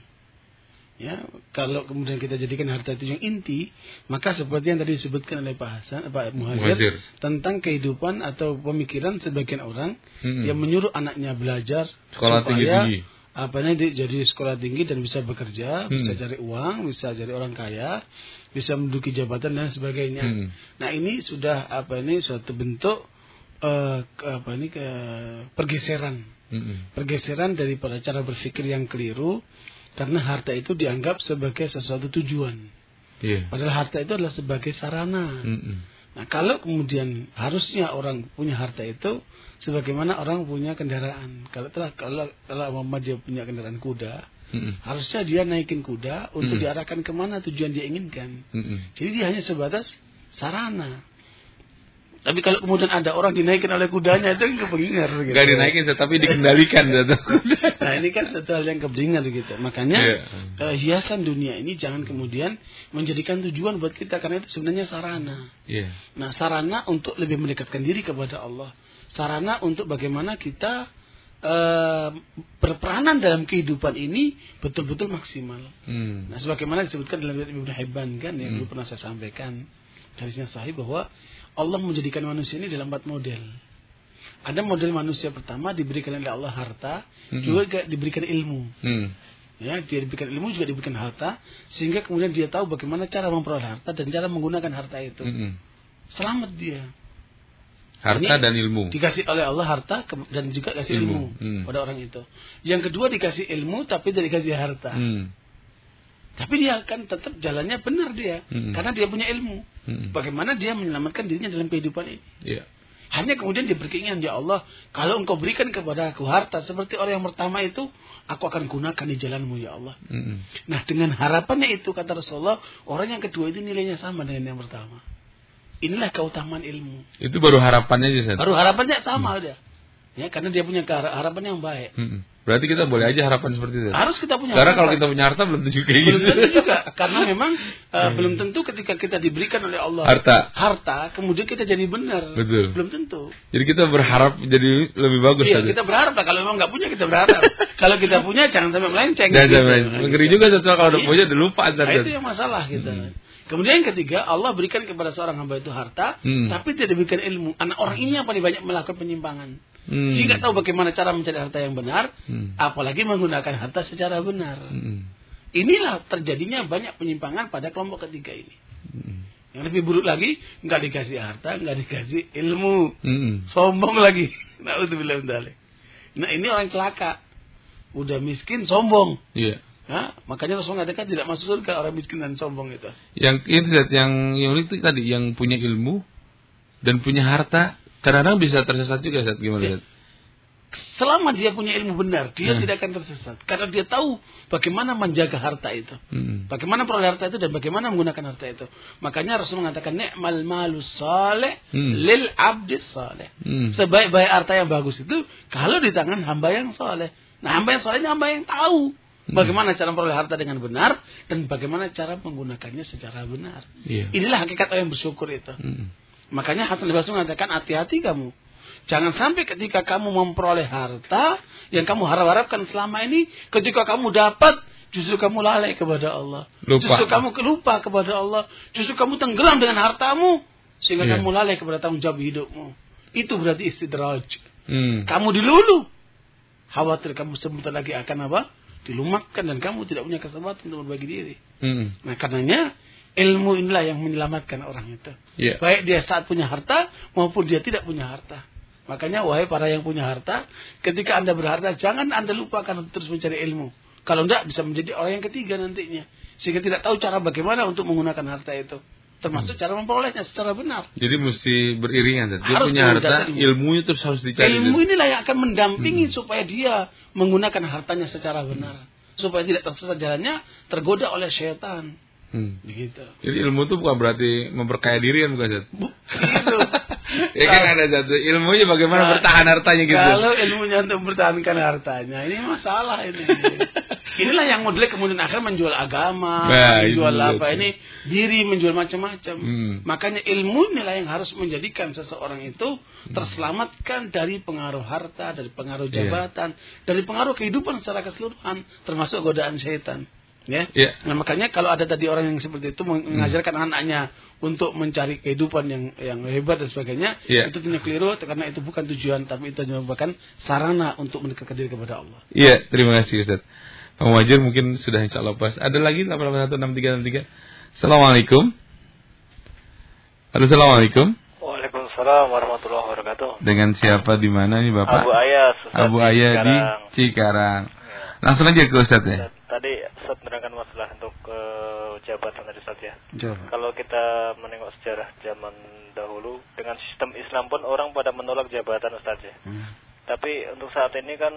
Ya, kalau kemudian kita jadikan harta itu yang inti, maka seperti yang tadi disebutkan oleh Pak Hasan, Pak Muhajir, Muhajir. tentang kehidupan atau pemikiran sebagian orang Mm-mm. yang menyuruh anaknya belajar Sekolah supaya tinggi-tinggi. apa ini di- jadi sekolah tinggi dan bisa bekerja, Hmm. bisa cari uang, bisa jadi orang kaya, bisa menduduki jabatan dan sebagainya. Hmm. Nah ini sudah apa ini suatu bentuk ke- apa ini ke pergeseran, Mm-mm. pergeseran daripada cara berpikir yang keliru karena harta itu dianggap sebagai sesuatu tujuan. Iya. Padahal harta itu adalah sebagai sarana. Mm-mm. Nah, kalau kemudian harusnya orang punya harta itu sebagaimana orang punya kendaraan. Kalau telah kalau kalau Muhammad dia punya kendaraan kuda, Mm-mm. harusnya dia naikin kuda untuk Hmm. diarahkan ke mana tujuan dia inginkan. Mm-mm. Jadi dia hanya sebatas sarana. Tapi kalau kemudian ada orang dinaikin oleh kudanya itu kepengingar gitu. Gak dinaikin tapi dikendalikan gitu. Nah ini kan satu hal yang kepengingar gitu. Makanya Iya. eh, hiasan dunia ini jangan kemudian menjadikan tujuan buat kita karena itu sebenarnya sarana. Iya. Nah, sarana untuk lebih mendekatkan diri kepada Allah. Sarana untuk bagaimana kita eh, berperanan dalam kehidupan ini betul-betul maksimal. Mm. Nah, sebagaimana disebutkan dalam Ibnu Hibban kan yang Hmm. dulu pernah saya sampaikan hadisnya sahih bahwa Allah menjadikan manusia ini dalam empat model. Ada model manusia pertama diberikan oleh Allah harta, Hmm. juga diberikan ilmu. Mm. Ya, dia diberikan ilmu juga diberikan harta, sehingga kemudian dia tahu bagaimana cara memperoleh harta dan cara menggunakan harta itu. Mm-mm. Selamat dia. Harta Ini dan ilmu. Dikasih oleh Allah harta dan juga kasih Ilmu. ilmu, Hmm. pada orang itu. Yang kedua dikasih ilmu tapi tidak dikasih harta. Mm. Tapi dia akan tetap jalannya benar dia Hmm. karena dia punya ilmu. Mm. Bagaimana dia menyelamatkan dirinya dalam kehidupan ini. Iya. Hanya kemudian dia berkeinginan, ya Allah, kalau engkau berikan kepada aku harta seperti orang yang pertama itu, aku akan gunakan di jalanmu, ya Allah. Mm-mm. Nah dengan harapannya itu, kata Rasulullah, orang yang kedua itu nilainya sama dengan yang pertama. Inilah keutamaan ilmu. Itu baru harapannya aja, Seth. Baru harapannya sama dia. Ya, karena dia punya harapan yang baik. Mm-mm. Berarti kita boleh aja harapan seperti itu. Harus kita punya Karena harapan. kalau kita punya harta belum tentu kayak belum gitu. tentu juga karena memang uh, belum tentu ketika kita diberikan oleh Allah Harta. harta kemudian kita jadi benar Betul. belum tentu Jadi kita berharap jadi lebih bagus iya tadi. kita berharap lah kalau memang nggak punya kita berharap kalau kita punya jangan sampai melenceng Dan gitu. jangan ngeri juga setelah kalau udah Iya. punya udah lupa nah, itu yang masalah gitu Kemudian yang ketiga, Allah berikan kepada seorang hamba itu harta, Hmm. tapi tidak diberikan ilmu. Anak orang ini yang paling banyak melakukan penyimpangan. Hmm. Jika tahu bagaimana cara mencari harta yang benar, Hmm. apalagi menggunakan harta secara benar. Mm-mm. Inilah terjadinya banyak penyimpangan pada kelompok ketiga ini. Mm-mm. Yang lebih buruk lagi, nggak dikasih harta, nggak dikasih ilmu, Mm-mm. sombong lagi. Dzalik. Nah ini orang celaka, udah miskin, sombong. Iya. Nah, makanya Rasulullah mengatakan tidak masuk surga orang miskin dan sombong itu. Yang Seth, yang yang itu tadi yang punya ilmu dan punya harta kadang-kadang bisa tersesat juga Seth. gimana. Seth? Selama dia punya ilmu benar, dia Hmm. tidak akan tersesat. Karena dia tahu bagaimana menjaga harta itu. Mm-mm. Bagaimana peroleh harta itu dan bagaimana menggunakan harta itu. Makanya Rasul mengatakan ni'mal malu saleh Hmm. lil abdi saleh. Mm. Sebaik-baik harta yang bagus itu kalau di tangan hamba yang soleh. Nah hamba yang soleh ini hamba yang tahu Hmm. bagaimana cara memperoleh harta dengan benar dan bagaimana cara menggunakannya secara benar. Iya. Inilah hakikat orang yang bersyukur itu. Mm-mm. Makanya Hasan al-Basri mengatakan hati-hati kamu. Jangan sampai ketika kamu memperoleh harta yang kamu harap-harapkan selama ini, ketika kamu dapat, justru kamu lalai kepada Allah. Lupa. Justru kamu lupa kepada Allah. Justru kamu tenggelam dengan hartamu, sehingga Iya. kamu lalai kepada tanggung jawab hidupmu. Itu berarti istidraj. Mm. Kamu dilulu. Khawatir kamu sebentar lagi akan apa? Dilumatkan dan kamu tidak punya kesempatan untuk berbagi diri. Mm. Nah karenanya ilmu inilah yang menyelamatkan orang itu. Iya. Baik dia saat punya harta maupun dia tidak punya harta. Makanya wahai para yang punya harta, ketika anda berharta jangan anda lupakan untuk terus mencari ilmu. Kalau tidak bisa menjadi orang yang ketiga nantinya. Sehingga tidak tahu cara bagaimana untuk menggunakan harta itu. termasuk cara memperolehnya secara benar. Jadi mesti beriringan. Dia Harus punya harta, ilmu. ilmunya terus harus dicari. Ilmu inilah yang akan mendampingi Hmm. supaya dia menggunakan hartanya secara benar, supaya tidak tersesat jalannya, tergoda oleh syaitan. Hmm. Begitu. Jadi ilmu itu bukan berarti memperkaya diri kan bukan Zat? Begitu. ya kan ada satu ilmunya bagaimana Nah, bertahan hartanya gitu. Kalau ilmunya untuk mempertahankan hartanya, ini masalah ini. Inilah yang modelnya kemudian akhirnya menjual agama, Nah, menjual itu apa betul. ini, diri menjual macam-macam. Hmm. Makanya ilmu inilah yang harus menjadikan seseorang itu terselamatkan dari pengaruh harta, dari pengaruh Iya. jabatan, dari pengaruh kehidupan secara keseluruhan, termasuk godaan setan. Ya. Iya. Nah, makanya kalau ada tadi orang yang seperti itu Hmm. mengajarkan anaknya untuk mencari kehidupan yang yang hebat dan sebagainya, Iya. itu tidak keliru karena itu bukan tujuan tapi itu hanya merupakan sarana untuk mendekatkan diri kepada Allah. Iya, terima kasih Ustaz. Pak Muhajir mungkin sudah insya Allah pas. Ada lagi 8816363. Assalamualaikum. Halo, Assalamualaikum. Waalaikumsalam warahmatullahi wabarakatuh. Dengan siapa di mana nih Bapak? Abu Ayas. Ustaz, Abu di Ayah di Cikarang. Cikarang. Langsung aja ke Ustaz ya. Ustaz, Tadi Ustaz menerangkan masalah untuk eh, jabatan tadi Ustaz ya. Jawab. Kalau kita menengok sejarah zaman dahulu dengan sistem Islam pun orang pada menolak jabatan Ustaz ya. Hmm. Tapi untuk saat ini kan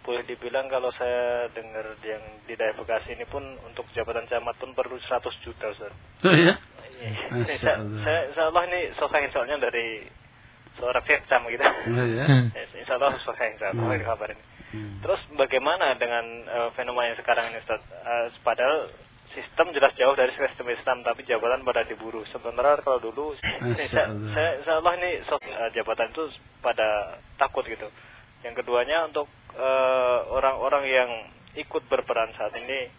boleh dibilang kalau saya dengar yang di daerah Bekasi ini pun untuk jabatan camat pun perlu 100 juta Ustaz. Oh ya? Ini Masya saya, Allah. saya, insya Allah ini sosok soalnya dari seorang sekcam gitu. Oh ya. insya Allah sosok insya Allah Hmm. ini kabar ini. Hmm. Terus bagaimana dengan eh, fenomena yang sekarang ini Ustaz? Eh, padahal sistem jelas jauh dari sistem Islam tapi jabatan pada diburu. Sebenarnya kalau dulu saya, Allah. saya, insya Allah ini sok- eh, jabatan itu pada takut gitu. Yang keduanya untuk orang-orang yang ikut berperan saat ini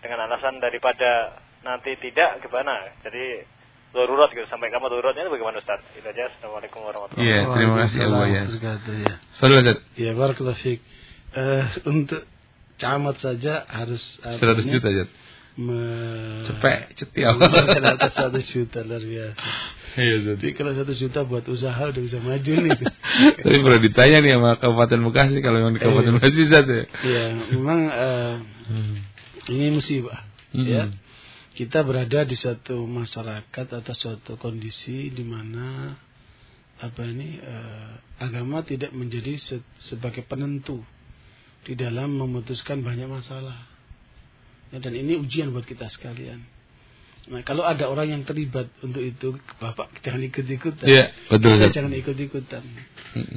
dengan alasan daripada nanti tidak gimana. Jadi darurat gitu sampai kamu daruratnya itu bagaimana Ustaz? Itu aja. Assalamualaikum warahmatullahi Iya, terima kasih wabarakatuh, ya. Selalu Ustaz. Ya, barakallahu fiik. Eh, untuk camat saja harus apa 100 ini, juta Ustaz. me- Cepet, cetiap. atas 100 juta luar biasa. Iya. Tapi kalau 100 juta buat usaha udah bisa maju nih. Tapi perlu ditanya nih sama Kabupaten Bekasi kalau memang di Kabupaten Iya. Bekasi Ustaz ya. Iya, memang eh, ini musibah. Hmm. Ya. Kita berada di satu masyarakat atau suatu kondisi di mana apa ini eh, agama tidak menjadi se- sebagai penentu di dalam memutuskan banyak masalah. Ya, dan ini ujian buat kita sekalian. Nah, kalau ada orang yang terlibat untuk itu, Bapak jangan ikut-ikutan. Iya, betul Kita jangan ikut-ikutan.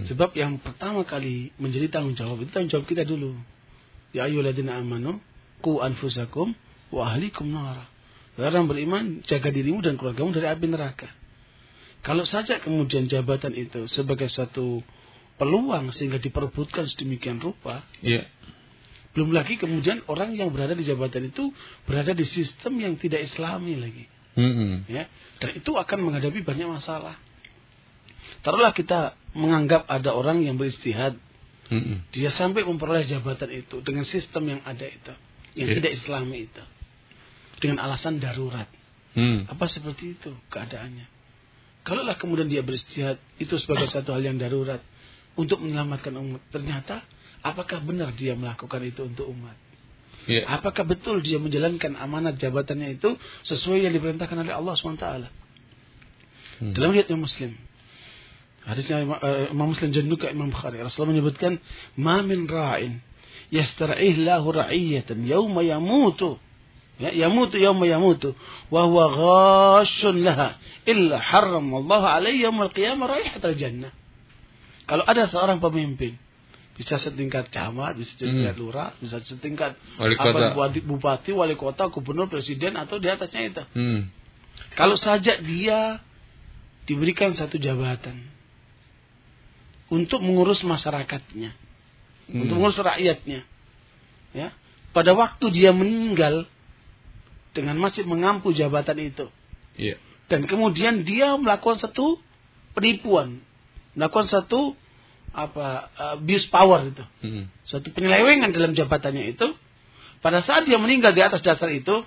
Sebab yang pertama kali menjadi tanggung jawab itu tanggung jawab kita dulu. Ya ayyuhalladzina amanu qu anfusakum wa ahlikum nara. Orang beriman jaga dirimu dan keluargamu dari api neraka. Kalau saja kemudian jabatan itu sebagai suatu peluang sehingga diperebutkan sedemikian rupa, Iya. belum lagi kemudian orang yang berada di jabatan itu berada di sistem yang tidak islami lagi Mm-mm. ya dan itu akan menghadapi banyak masalah taruhlah kita menganggap ada orang yang beristihad Mm-mm. dia sampai memperoleh jabatan itu dengan sistem yang ada itu yang Iya. tidak islami itu dengan alasan darurat Mm. apa seperti itu keadaannya kalaulah kemudian dia beristihad itu sebagai satu hal yang darurat untuk menyelamatkan umat ternyata apakah benar dia melakukan itu untuk umat Iya. Apakah betul dia menjalankan amanat jabatannya itu sesuai yang diperintahkan oleh Allah SWT? Hmm. Dalam riwayat Muslim. Hadisnya Imam, eh, Imam Muslim dan juga Imam Bukhari. Rasulullah menyebutkan, "Ma min ra'in yastar'ih lahu ra'iyatan yawma yamutu." Ya, yamutu yawma yamutu wa huwa ghashun laha illa harram Allah alaihi yawmal qiyamah raihatal jannah. Kalau ada seorang pemimpin bisa setingkat camat, bisa setingkat Hmm. lurah, bisa setingkat Wali apa, kota. bupati, bupati, wali kota, gubernur, presiden atau di atasnya itu. Mm. Kalau saja dia diberikan satu jabatan untuk mengurus masyarakatnya, Mm. untuk mengurus rakyatnya, ya, pada waktu dia meninggal dengan masih mengampu jabatan itu, Iya. dan kemudian dia melakukan satu penipuan, melakukan satu apa uh, abuse power itu, Mm. suatu penyelewengan dalam jabatannya itu, pada saat dia meninggal di atas dasar itu,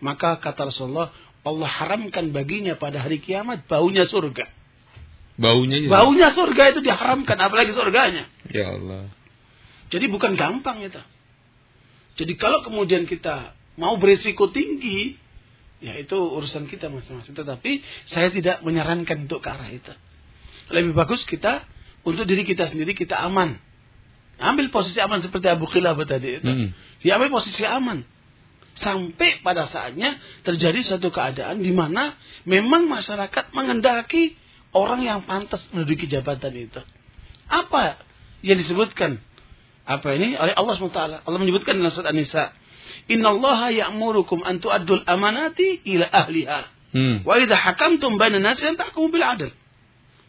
maka kata Rasulullah, Allah haramkan baginya pada hari kiamat baunya surga. Baunya juga. Baunya surga itu diharamkan, apalagi surganya. Ya Allah. Jadi bukan gampang itu. Jadi kalau kemudian kita mau berisiko tinggi Ya itu urusan kita masing-masing. Tetapi saya tidak menyarankan untuk ke arah itu. Lebih bagus kita untuk diri kita sendiri kita aman. Ambil posisi aman seperti Abu Khilafah tadi itu. Hmm. Dia ambil posisi aman. Sampai pada saatnya terjadi suatu keadaan di mana memang masyarakat mengendaki orang yang pantas menduduki jabatan itu. Apa yang disebutkan? Apa ini oleh Allah SWT. Allah menyebutkan dalam surat An-Nisa. Inna Allah ya'murukum an tu'addul amanati ila ahliha. Hmm. Wa idha hakamtum baina nasi tahkumu bil adl.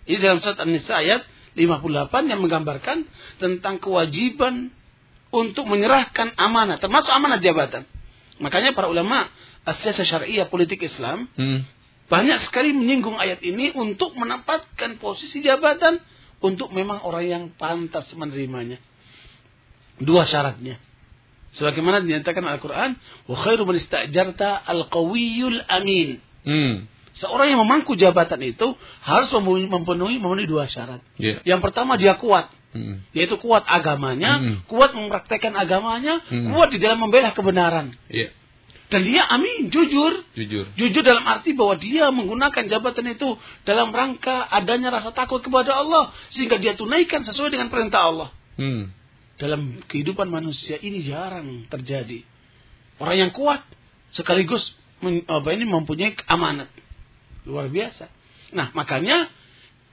Ini dalam surat An-Nisa ayat 58 yang menggambarkan tentang kewajiban untuk menyerahkan amanah, termasuk amanah jabatan. Makanya para ulama asyiasa syariah politik Islam Hmm. banyak sekali menyinggung ayat ini untuk menempatkan posisi jabatan untuk memang orang yang pantas menerimanya. Dua syaratnya. Sebagaimana dinyatakan Al-Quran, wa khairu man istajarta al-qawiyul amin. Hmm. Seorang yang memangku jabatan itu harus memenuhi, memenuhi, memenuhi dua syarat. Ya. Yang pertama dia kuat, Hmm. yaitu kuat agamanya, Hmm. kuat mempraktekkan agamanya, Hmm. kuat di dalam membela kebenaran. Ya. Dan dia amin, jujur. Jujur. Jujur dalam arti bahwa dia menggunakan jabatan itu dalam rangka adanya rasa takut kepada Allah. Sehingga dia tunaikan sesuai dengan perintah Allah. Hmm. Dalam kehidupan manusia ini jarang terjadi. Orang yang kuat sekaligus apa ini mempunyai amanat. Luar biasa. Nah makanya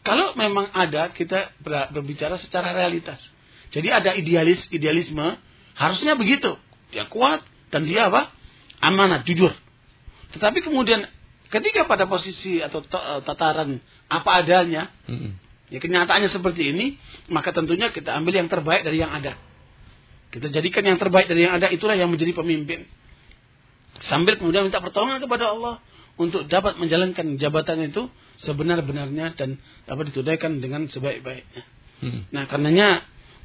kalau memang ada kita ber- berbicara secara realitas. Jadi ada idealis, idealisme harusnya begitu. Dia kuat dan dia apa? Amanat, jujur. Tetapi kemudian ketika pada posisi atau ta- tataran apa adanya, Hmm. ya kenyataannya seperti ini, maka tentunya kita ambil yang terbaik dari yang ada. Kita jadikan yang terbaik dari yang ada itulah yang menjadi pemimpin. Sambil kemudian minta pertolongan kepada Allah untuk dapat menjalankan jabatan itu sebenar-benarnya dan dapat ditunaikan dengan sebaik-baiknya. Hmm. Nah, karenanya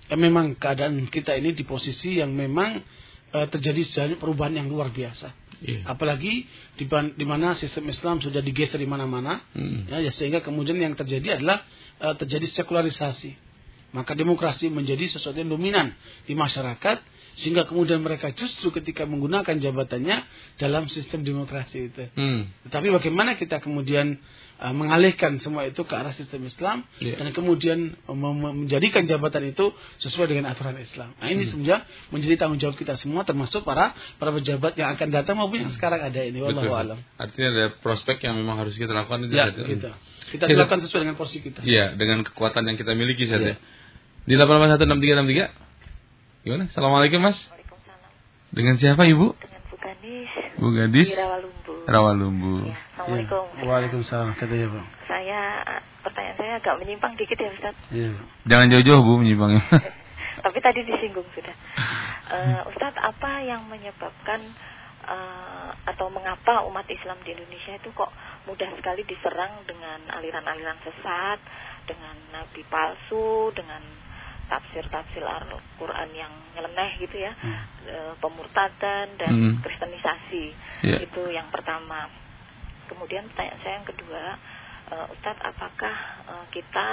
eh, memang keadaan kita ini di posisi yang memang eh, terjadi sejarah perubahan yang luar biasa. Iya. Apalagi di, di mana sistem Islam sudah digeser di mana-mana, Hmm. ya, ya, sehingga kemudian yang terjadi adalah eh, terjadi sekularisasi. Maka demokrasi menjadi sesuatu yang dominan di masyarakat, sehingga kemudian mereka justru ketika menggunakan jabatannya dalam sistem demokrasi itu. Hmm. Tetapi bagaimana kita kemudian uh, mengalihkan semua itu ke arah sistem Islam Iya. dan kemudian uh, menjadikan jabatan itu sesuai dengan aturan Islam. Nah, Hmm. ini sebenarnya menjadi tanggung jawab kita semua termasuk para para pejabat yang akan datang maupun yang sekarang ada ini wallahu alam. Artinya ada prospek yang memang harus kita lakukan. itu, Ya, gitu. Kita Kita- lakukan sesuai dengan porsi kita. Iya, dengan kekuatan yang kita miliki saja. Iya. Di 8816363. Gimana? Assalamualaikum Mas. Waalaikumsalam. Dengan siapa Ibu? Dengan Bu Ganis Bu Gadis. di Rawalumbu. Rawalumbu. Ya, Assalamualaikum. Ya. Waalaikumsalam katanya Pak. Saya pertanyaan saya agak menyimpang dikit ya Ustaz. Iya. Jangan jauh-jauh Bu menyimpangnya. Tapi tadi disinggung sudah. Eh, Ustadz, apa yang menyebabkan eh, atau mengapa umat Islam di Indonesia itu kok mudah sekali diserang dengan aliran-aliran sesat, dengan nabi palsu, dengan tafsir-tafsir Al-Quran yang nyeleneh gitu ya, Hmm. eh, pemurtadan dan Hmm. kristenisasi. Iya. Itu yang pertama. Kemudian pertanyaan saya yang kedua, eh, Ustadz, apakah eh, kita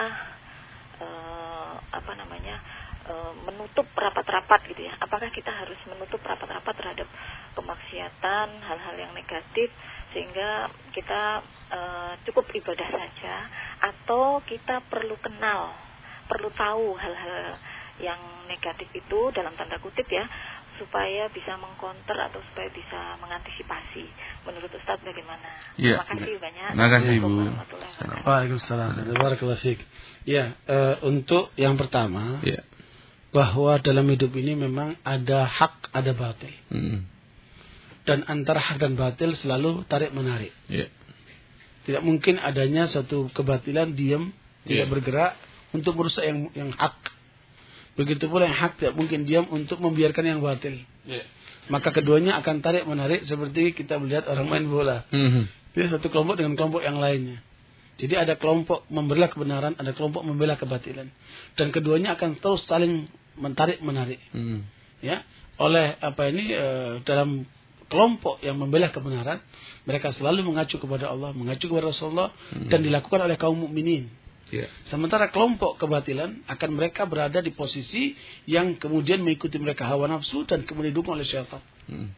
eh, apa namanya eh, menutup rapat-rapat gitu ya? Apakah kita harus menutup rapat-rapat terhadap kemaksiatan, hal-hal yang negatif sehingga kita eh, cukup ibadah saja, atau kita perlu kenal, perlu tahu hal-hal yang negatif itu dalam tanda kutip ya supaya bisa mengkonter atau supaya bisa mengantisipasi. Menurut Ustadz bagaimana? Iya. Terima kasih banyak. Terima kasih, Assalamualaikum Bu. warahmatullahi wabarakatuh. Waalaikumsalam. Barakallahu fiik. Ya, eh, untuk yang pertama Iya. bahwa dalam hidup ini memang ada hak, ada batil. Hmm. Dan antara hak dan batil selalu tarik menarik. Iya. Tidak mungkin adanya satu kebatilan diam Iya. tidak bergerak untuk merusak yang yang hak. Begitu pula yang hak tidak mungkin diam untuk membiarkan yang batil. Iya. Maka keduanya akan tarik menarik seperti kita melihat orang main bola. Hmm. Dia satu kelompok dengan kelompok yang lainnya. Jadi ada kelompok membela kebenaran, ada kelompok membela kebatilan. Dan keduanya akan terus saling mentarik menarik. Hmm. Ya, oleh apa ini eh, dalam kelompok yang membela kebenaran, mereka selalu mengacu kepada Allah, mengacu kepada Rasulullah dan dilakukan oleh kaum mukminin. Iya. Sementara kelompok kebatilan akan mereka berada di posisi yang kemudian mengikuti mereka hawa nafsu dan kemudian didukung oleh syaitan. Hmm.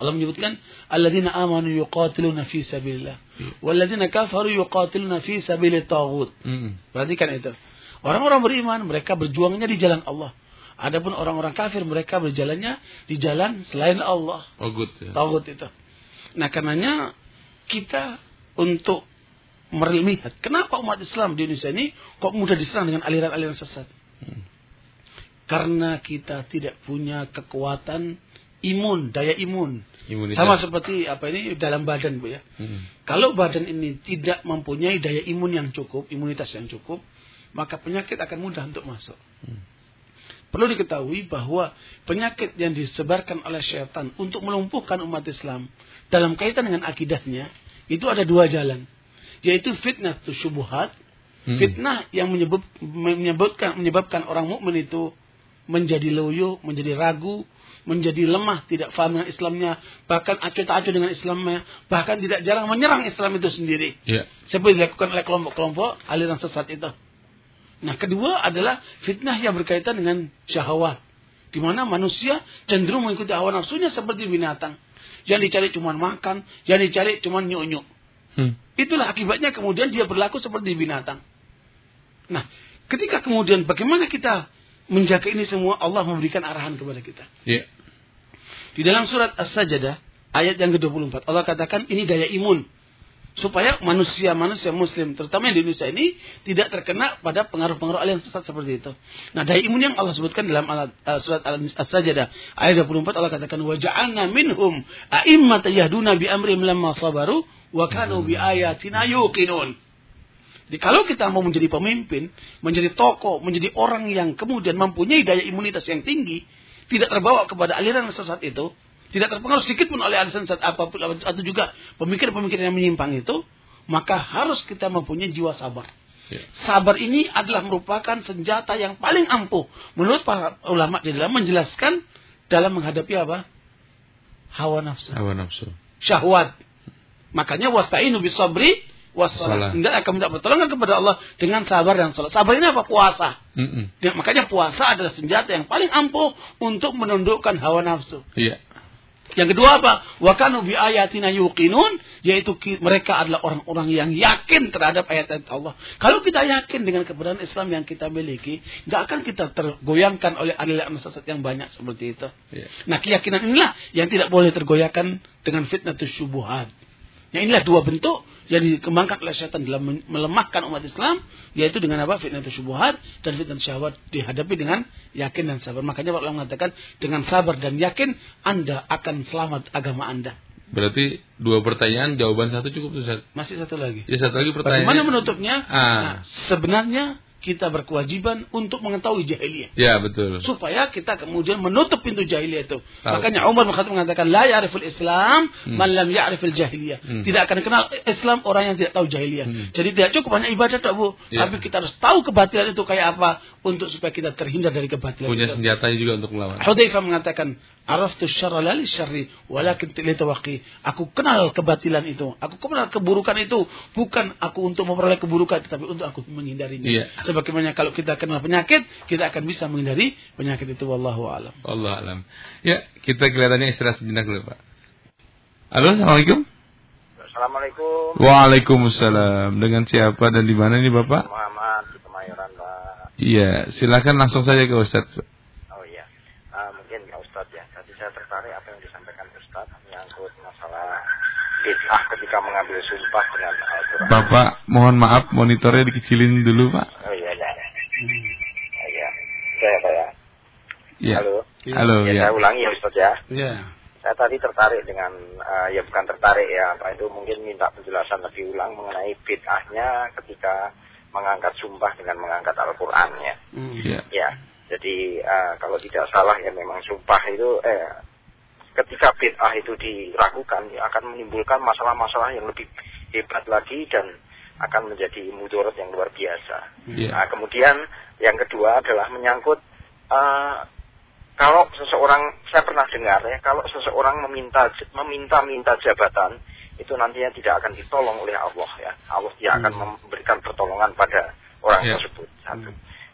Allah menyebutkan alladzina amanu yuqatiluna fi sabilillah walladzina kafaru yuqatiluna fi sabilit taghut. Mm. Perhatikan itu. Orang-orang beriman mereka berjuangnya di jalan Allah. Adapun orang-orang kafir mereka berjalannya di jalan selain Allah. Good ya. Tauhid itu. Nah, karenanya kita untuk melihat kenapa umat Islam di Indonesia ini kok mudah diserang dengan aliran-aliran sesat. Hmm. Karena kita tidak punya kekuatan imun, daya imun. Imunitas. Sama seperti apa ini dalam badan, Bu ya. Mm. Kalau badan ini tidak mempunyai daya imun yang cukup, imunitas yang cukup, maka penyakit akan mudah untuk masuk. Hmm. Perlu diketahui bahwa penyakit yang disebarkan oleh syaitan untuk melumpuhkan umat Islam dalam kaitan dengan akidahnya itu ada dua jalan, yaitu fitnah tu syubuhat, Mm. fitnah yang menyebut, menyebutkan menyebabkan orang mukmin itu menjadi loyo, menjadi ragu, menjadi lemah, tidak paham dengan Islamnya, bahkan acuh-acuh dengan Islamnya, bahkan tidak jarang menyerang Islam itu sendiri. Ya. Seperti dilakukan oleh kelompok-kelompok aliran sesat itu. Nah, kedua adalah fitnah yang berkaitan dengan syahwat. Di mana manusia cenderung mengikuti hawa nafsunya seperti binatang. Yang dicari cuma makan, yang dicari cuma nyuk-nyuk. Hmm. Itulah akibatnya kemudian dia berlaku seperti binatang. Nah, ketika kemudian bagaimana kita menjaga ini semua, Allah memberikan arahan kepada kita. Ya. Di dalam surat As-Sajdah, ayat yang ke-24, Allah katakan ini daya imun supaya manusia-manusia muslim terutama yang di Indonesia ini tidak terkena pada pengaruh-pengaruh aliran sesat seperti itu. Nah, daya imun yang Allah sebutkan dalam alat, uh, surat Al-Sajadah ayat 24 Allah katakan wa ja'alna minhum a'immatan yahduna bi amri lamma sabaru wa kanu bi ayatina yuqinun. Jadi kalau kita mau menjadi pemimpin, menjadi tokoh, menjadi orang yang kemudian mempunyai daya imunitas yang tinggi, tidak terbawa kepada aliran sesat itu, tidak terpengaruh sedikit pun oleh sesat apa pun atau juga pemikiran-pemikiran yang menyimpang itu, maka harus kita mempunyai jiwa sabar. Ya. Sabar ini adalah merupakan senjata yang paling ampuh menurut para ulama di dalam menjelaskan dalam menghadapi apa? Hawa nafsu, Hawa nafsu. syahwat. Makanya wasta'inu bisabri wassalah. Anda akan minta pertolongan kepada Allah dengan sabar dan salat. Sabar ini apa? Puasa. Mm-mm. Dan makanya puasa adalah senjata yang paling ampuh untuk menundukkan hawa nafsu. Iya. Yang kedua apa? Wa kanu bi ayatina yuqinun, yaitu mereka adalah orang-orang yang yakin terhadap ayat-ayat Allah. Kalau kita yakin dengan kebenaran Islam yang kita miliki, nggak akan kita tergoyangkan oleh aliran sesat yang banyak seperti itu. Iya. Nah, keyakinan inilah yang tidak boleh tergoyahkan dengan fitnah syubuhat. Nah, inilah dua bentuk yang dikembangkan oleh setan dalam melemahkan umat Islam, yaitu dengan apa? Fitnah syubuhat dan fitnah syahwat dihadapi dengan yakin dan sabar. Makanya Pak Allah mengatakan, dengan sabar dan yakin, Anda akan selamat agama Anda. Berarti dua pertanyaan, jawaban satu cukup tuh. Masih satu lagi. Ya satu lagi pertanyaan. Bagaimana menutupnya? Ah. Nah, sebenarnya kita berkewajiban untuk mengetahui jahiliyah. Ya betul. supaya kita kemudian menutup pintu jahiliyah itu. Tahu. Makanya Umar bin Khattab mengatakan la ya'riful Islam Hmm. man lam ya'rifil jahiliyah. Hmm. Tidak akan kenal Islam orang yang tidak tahu jahiliyah. Hmm. Jadi tidak cukup hanya ibadah tak Bu, Ya. tapi kita harus tahu kebatilan itu kayak apa untuk supaya kita terhindar dari kebatilan Punya itu. senjatanya juga untuk melawan. Hudzaifah mengatakan, "Araftu syarra la li syarri, walakin li tawaqi." Aku kenal kebatilan itu. Aku kenal keburukan itu bukan aku untuk memperoleh keburukan tetapi untuk aku menghindarinya. Iya. Sebagaimana kalau kita kenal penyakit, kita akan bisa menghindari penyakit itu wallahu alam. Allah alam. Ya, kita kelihatannya istirahat sejenak dulu, Pak. Halo, Assalamualaikum. Assalamualaikum Waalaikumsalam. Dengan siapa dan di mana ini, Bapak? Muhammad di Kemayoran Pak. Iya, silakan langsung saja ke Ustadz. Oh iya, Ah, mungkin Pak Ustadz ya. Tadi saya tertarik apa yang disampaikan Ustadz menyangkut masalah bid'ah ketika mengambil sumpah dengan Al-Quran. Bapak, mohon maaf monitornya dikecilin dulu, Pak. Iya, ya. Iya. Saya Pak ya. Iya. Halo. Halo, ya, ya. saya ulangi ya Ustadz ya. Ya. Saya tadi tertarik dengan, eh, ya bukan tertarik ya, apa itu mungkin minta penjelasan lebih ulang mengenai bid'ahnya ketika mengangkat sumpah dengan mengangkat Al-Quran ya. Hmm. Iya. Ya, jadi eh, kalau tidak salah ya memang sumpah itu eh ketika bid'ah itu diragukan ya akan menimbulkan masalah-masalah yang lebih hebat lagi dan akan menjadi mudarat yang luar biasa. Iya. Nah, kemudian yang kedua adalah menyangkut eh, kalau seseorang saya pernah dengar ya kalau seseorang meminta meminta-minta jabatan itu nantinya tidak akan ditolong oleh Allah ya. Allah tidak akan memberikan pertolongan pada orang Ya. tersebut. Satu.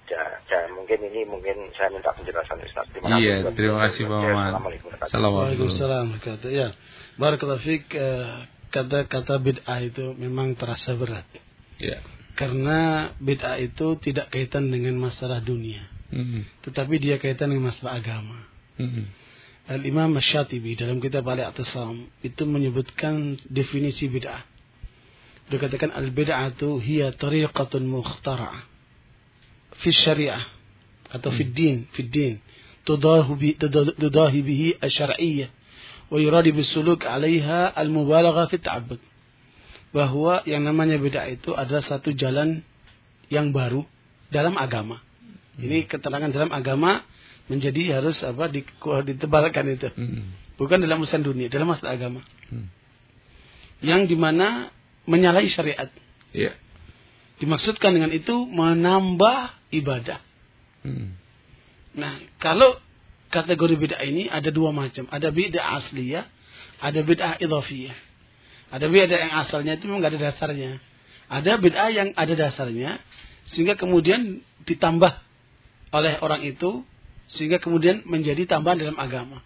Ya, ya, mungkin ini mungkin saya minta penjelasan Ustaz. Terima Iya, kasih. terima kasih Pak Muhammad. Assalamualaikum warahmatullahi wabarakatuh. Assalamualaikum. Waalaikumsalam Ya, barakallahu fiik eh, kata-kata bid'ah itu memang terasa berat. Ya. Karena bid'ah itu tidak kaitan dengan masalah dunia, Mm, tetapi dia kaitan dengan masalah agama. mm, Al-Imam Ash-Shatibi dalam kitab Al-I'tisam itu menyebutkan definisi bid'ah. Dia katakan al-bid'atu hiya tariqatun mukhtara'ah fi syariah atau fi din, fi din. Tudahi bihi asy-syar'iyyah wa yuradi bisuluk 'alaiha al-mubalagha fi ta'abbud. Bahwa yang namanya bid'ah itu adalah satu jalan yang baru dalam agama. Ini keterangan dalam agama menjadi harus apa di, ditebalkan itu. mm, Bukan dalam urusan dunia, dalam masalah agama. mm. Yang di mana menyalahi syariat. Ya. Dimaksudkan dengan itu menambah ibadah. Mm, Nah, kalau kategori bid'ah ini ada dua macam. Ada bid'ah asliyah, ada bid'ah idhafiyah. Ada bid'ah yang asalnya itu memang nggak ada dasarnya. Ada bid'ah yang ada dasarnya, sehingga kemudian ditambah oleh orang itu, sehingga kemudian menjadi tambahan dalam agama.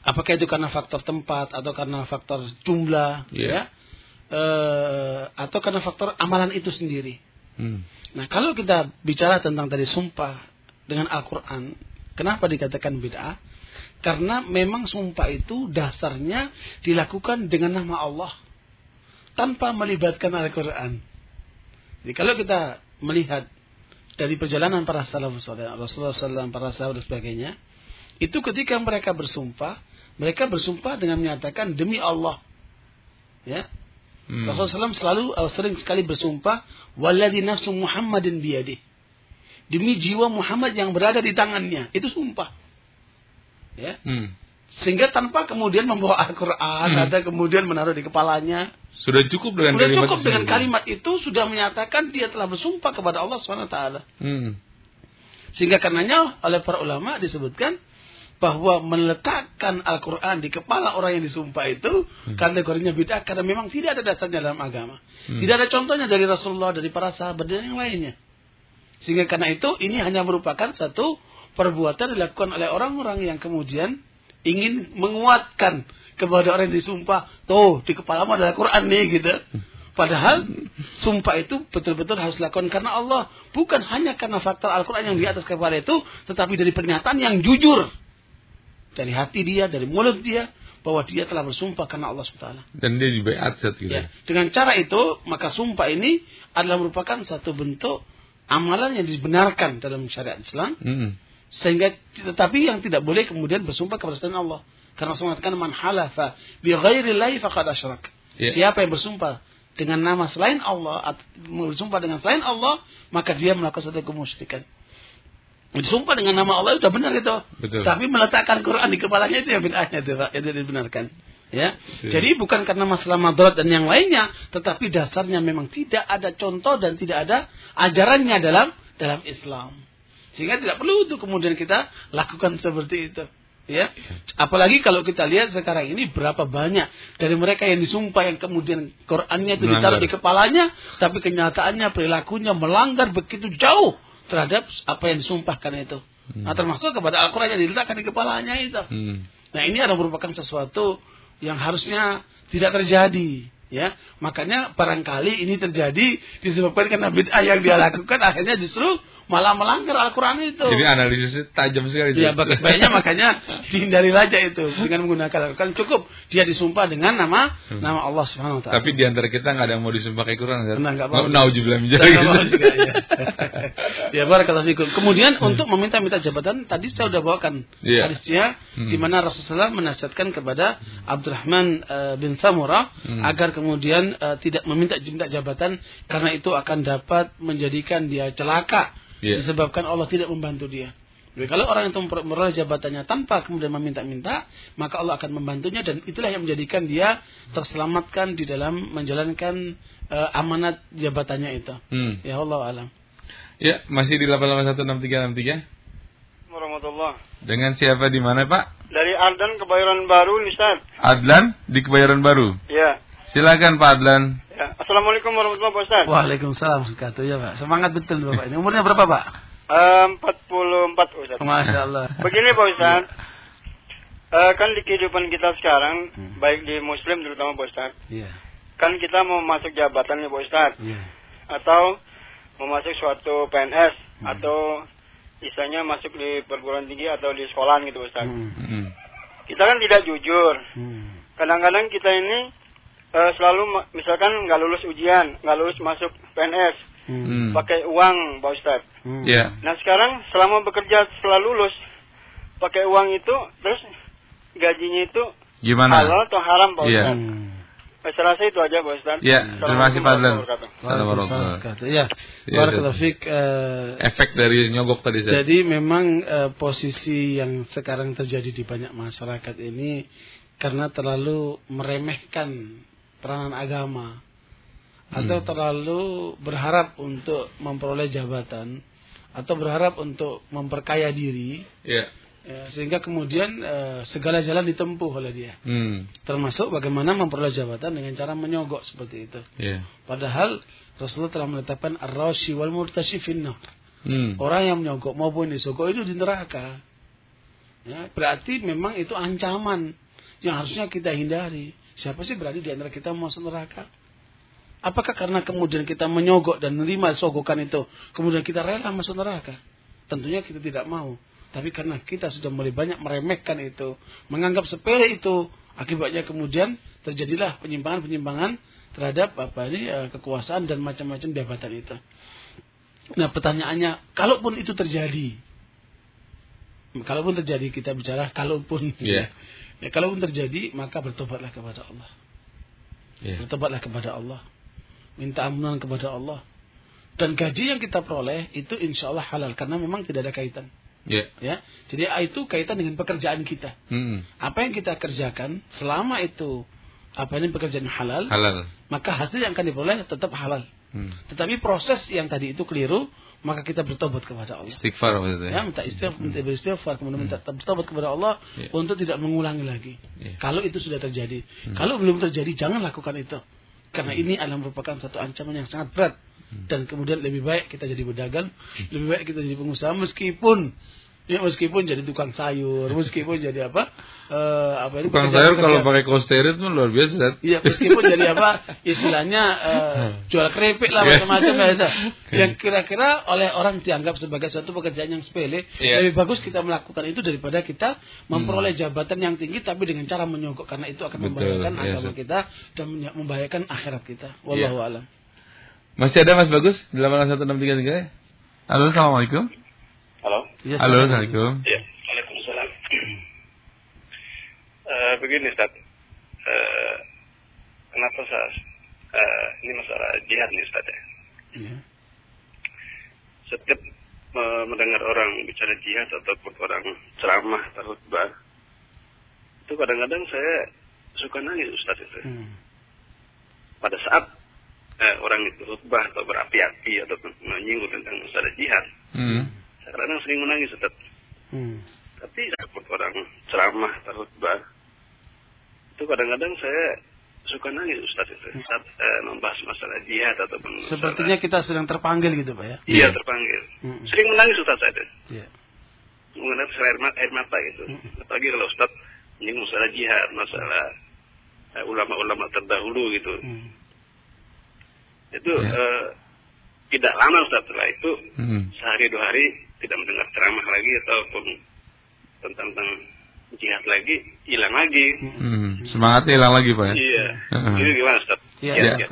Apakah itu karena faktor tempat atau karena faktor jumlah, Iya. ya, Eh, atau karena faktor amalan itu sendiri. mm, Nah, kalau kita bicara tentang tadi sumpah dengan Al-Quran, kenapa dikatakan bid'ah? Karena memang sumpah itu dasarnya dilakukan dengan nama Allah tanpa melibatkan Al-Quran. Jadi kalau kita melihat dari perjalanan para salafus saleh, Rasulullah SAW, para sahabat dan sebagainya, itu ketika mereka bersumpah, mereka bersumpah dengan menyatakan demi Allah. Ya, mm. Rasulullah SAW selalu uh, sering sekali bersumpah, "Walladzi nafsu Muhammadin biyadih." Demi jiwa Muhammad yang berada di tangannya, itu sumpah. Ya. Mm. Sehingga tanpa kemudian membawa Al-Qur'an Hmm. atau kemudian menaruh di kepalanya, Sudah cukup dengan sudah kalimat cukup itu dengan kalimat itu sudah menyatakan dia telah bersumpah kepada Allah SWT. Mm, Sehingga karenanya oleh para ulama disebutkan bahwa meletakkan Al-Quran di kepala orang yang disumpah itu kategorinya bid'ah karena memang tidak ada dasarnya dalam agama. Hmm. Tidak ada contohnya dari Rasulullah, dari para sahabat dan yang lainnya. Sehingga karena itu ini hanya merupakan satu perbuatan dilakukan oleh orang-orang yang kemudian ingin menguatkan kepada orang yang disumpah, tuh di kepalamu ada Al-Quran nih gitu. Padahal sumpah itu betul-betul harus dilakukan karena Allah, bukan hanya karena faktor Al-Quran yang di atas kepala itu, tetapi dari pernyataan yang jujur dari hati dia, dari mulut dia, bahwa dia telah bersumpah karena Allah SWT. Dan dia juga aset gitu. Ya. Dengan cara itu, maka sumpah ini adalah merupakan satu bentuk amalan yang dibenarkan dalam syariat Islam, Mm, sehingga tetapi yang tidak boleh kemudian bersumpah kepada selain Allah. Karena Rasulullah mengatakan man halafa bi ghairillahi faqad asyrak. Ya. Siapa yang bersumpah dengan nama selain Allah atau bersumpah dengan selain Allah, maka dia melakukan satu kemusyrikan. Disumpah dengan nama Allah itu sudah benar itu. Betul. Tapi meletakkan Quran di kepalanya itu yang bid'ahnya itu. Itu dibenarkan. Ya. Betul. Jadi bukan karena masalah madarat dan yang lainnya, tetapi dasarnya memang tidak ada contoh dan tidak ada ajarannya dalam dalam Islam. Sehingga tidak perlu untuk kemudian kita lakukan seperti itu. Ya, apalagi kalau kita lihat sekarang ini berapa banyak dari mereka yang disumpah yang kemudian Qurannya itu ditaruh Melanggar. di kepalanya, tapi kenyataannya perilakunya melanggar begitu jauh terhadap apa yang disumpahkan itu. Nah, termasuk kepada Al-Quran yang diletakkan di kepalanya itu. mm. Nah, ini adalah merupakan sesuatu yang harusnya tidak terjadi. Ya, makanya barangkali ini terjadi disebabkan karena bid'ah yang dia lakukan akhirnya justru malah melanggar Al-Quran itu. Jadi analisisnya tajam sekali. Ya, bak- baiknya makanya dihindari saja itu dengan menggunakan Al-Quran cukup dia disumpah dengan nama Hmm. nama Allah Subhanahu wa taala. Tapi di antara kita nggak ada yang mau disumpah kayak Quran. Nah, nggak mau. Mau juga, ya. barakallahu fikum. Kemudian untuk meminta-minta jabatan tadi saya sudah bawakan Hmm. Iya. hadisnya Hmm. di mana Rasulullah menasihatkan kepada Abdurrahman eh, bin Samurah Hmm. agar kemudian eh, tidak meminta minta jabatan karena itu akan dapat menjadikan dia celaka Iya. disebabkan Allah tidak membantu dia. Jadi kalau orang itu memper- memperoleh jabatannya tanpa kemudian meminta-minta, maka Allah akan membantunya dan itulah yang menjadikan dia terselamatkan di dalam menjalankan eh, amanat jabatannya itu. Hmm. Ya Allah alam. Ya, masih di 8816363. Warahmatullah. Dengan siapa di mana, Pak? Dari Ardan Kebayoran Baru, Ustaz. Adlan di Kebayoran Baru. Ya. Silakan Pak Adlan. Ya. Assalamualaikum warahmatullahi wabarakatuh. Waalaikumsalam wabarakatuh ya Pak. Semangat betul Bapak ini. Umurnya berapa Pak? Eh, 44 Ustaz. Masya Allah. Begini Pak Ustaz. Eh, kan di kehidupan kita sekarang, Hmm. baik di Muslim terutama Pak Ustaz, Iya. kan kita mau masuk jabatan nih Pak Ustaz, Iya. atau mau masuk suatu PNS, Hmm. atau istilahnya masuk di perguruan tinggi atau di sekolah gitu Pak Ustaz. Hmm. Hmm. Kita kan tidak jujur. Hmm. Kadang-kadang kita ini eh, selalu misalkan nggak lulus ujian, nggak lulus masuk PNS, Hmm. Pakai uang Pak Ustaz. Hmm. Ya. Nah sekarang selama bekerja setelah lulus pakai uang itu terus gajinya itu Gimana? halal atau haram Pak Iya. Ustaz? Hmm. Saya rasa itu aja Pak Ustaz. Ya, terima kasih Pak Adlan. Assalamualaikum warahmatullahi Waalaikumsalam wabarakatuh. Ya. Iya, fiik, eh, Efek dari nyogok tadi saya. Jadi memang eh, posisi yang sekarang terjadi di banyak masyarakat ini karena terlalu meremehkan peranan agama atau Hmm. terlalu berharap untuk memperoleh jabatan atau berharap untuk memperkaya diri Ya. ya, sehingga kemudian eh, segala jalan ditempuh oleh dia Hmm. termasuk bagaimana memperoleh jabatan dengan cara menyogok seperti itu Ya. padahal Rasulullah telah menetapkan ar-rashi wal murtashi finnar Hmm. Orang yang menyogok maupun disogok itu di neraka. Ya, berarti memang itu ancaman yang harusnya kita hindari. Siapa sih berani di antara kita masuk neraka? Apakah karena kemudian kita menyogok dan menerima sogokan itu, kemudian kita rela masuk neraka? Tentunya kita tidak mau. Tapi karena kita sudah mulai banyak meremehkan itu, menganggap sepele itu, akibatnya kemudian terjadilah penyimpangan-penyimpangan terhadap apa ini eh, kekuasaan dan macam-macam jabatan itu. Nah pertanyaannya, kalaupun itu terjadi, kalaupun terjadi kita bicara kalaupun, Iya. Ya, kalaupun terjadi maka bertobatlah kepada Allah, Ya. bertobatlah kepada Allah, minta ampunan kepada Allah, dan gaji yang kita peroleh itu insya Allah halal karena memang tidak ada kaitan, Ya. ya. Jadi itu kaitan dengan pekerjaan kita. Hmm. Apa yang kita kerjakan selama itu apa ini pekerjaan halal, Halal. maka hasil yang akan diperoleh tetap halal. Hmm. Tetapi proses yang tadi itu keliru, maka kita bertobat kepada Allah. Istighfar maksudnya. Ya, minta istighfar, minta beristighfar, kemudian minta bertobat kepada Allah Ya. untuk tidak mengulangi lagi. Ya. Kalau itu sudah terjadi, kalau belum terjadi jangan lakukan itu. Karena ini adalah merupakan satu ancaman yang sangat berat. Dan kemudian lebih baik kita jadi pedagang, lebih baik kita jadi pengusaha meskipun ya meskipun jadi tukang sayur, meskipun jadi apa? Eh, apa itu Tukang sayur kalau pakai kosterit tuh luar biasa. Iya, meskipun jadi apa istilahnya eh, jual keripik lah Iya. macam-macam lah itu. Yang kira-kira oleh orang dianggap sebagai suatu pekerjaan yang sepele, Iya. lebih bagus kita melakukan itu daripada kita memperoleh jabatan yang tinggi tapi dengan cara menyogok karena itu akan Betul, membahayakan iya, agama Ustaz. kita dan membahayakan akhirat kita. Wallahu Iya. alam. Masih ada Mas Bagus? 81633. Halo, Assalamualaikum. Halo. Ya, Halo. Assalamualaikum. Ya, Waalaikumsalam. Eh, begini Ustaz. Eh, kenapa saya eh, ini masalah jihad nih Ustaz ya. Iya. Setiap eh, mendengar orang bicara jihad ataupun orang ceramah atau khutbah itu kadang-kadang saya suka nangis Ustaz itu. Hmm. Pada saat eh, orang itu khutbah atau berapi-api ataupun menyinggung tentang masalah jihad, Hmm. saya kadang sering menangis Ustaz. Hmm. Tapi saat orang ceramah atau khutbah itu kadang-kadang saya suka nangis Ustaz itu saat eh, membahas masalah jihad ataupun masalah- Sepertinya kita sedang terpanggil gitu, Pak ya. iya terpanggil. Hmm. Sering menangis Ustaz saya itu. Iya. Mengenai air mata, air mata gitu. Hmm. Apalagi kalau Ustaz menyinggung masalah jihad, masalah eh, ulama-ulama terdahulu gitu. Hmm. Itu Ya. eh, tidak lama Ustaz setelah itu Hmm. sehari dua hari tidak mendengar ceramah lagi ataupun tentang tentang jihad lagi hilang lagi. Hmm. Semangatnya hilang lagi, Pak ya? Iya. Ini gimana Ustaz? Iya, Iya, iya. iya.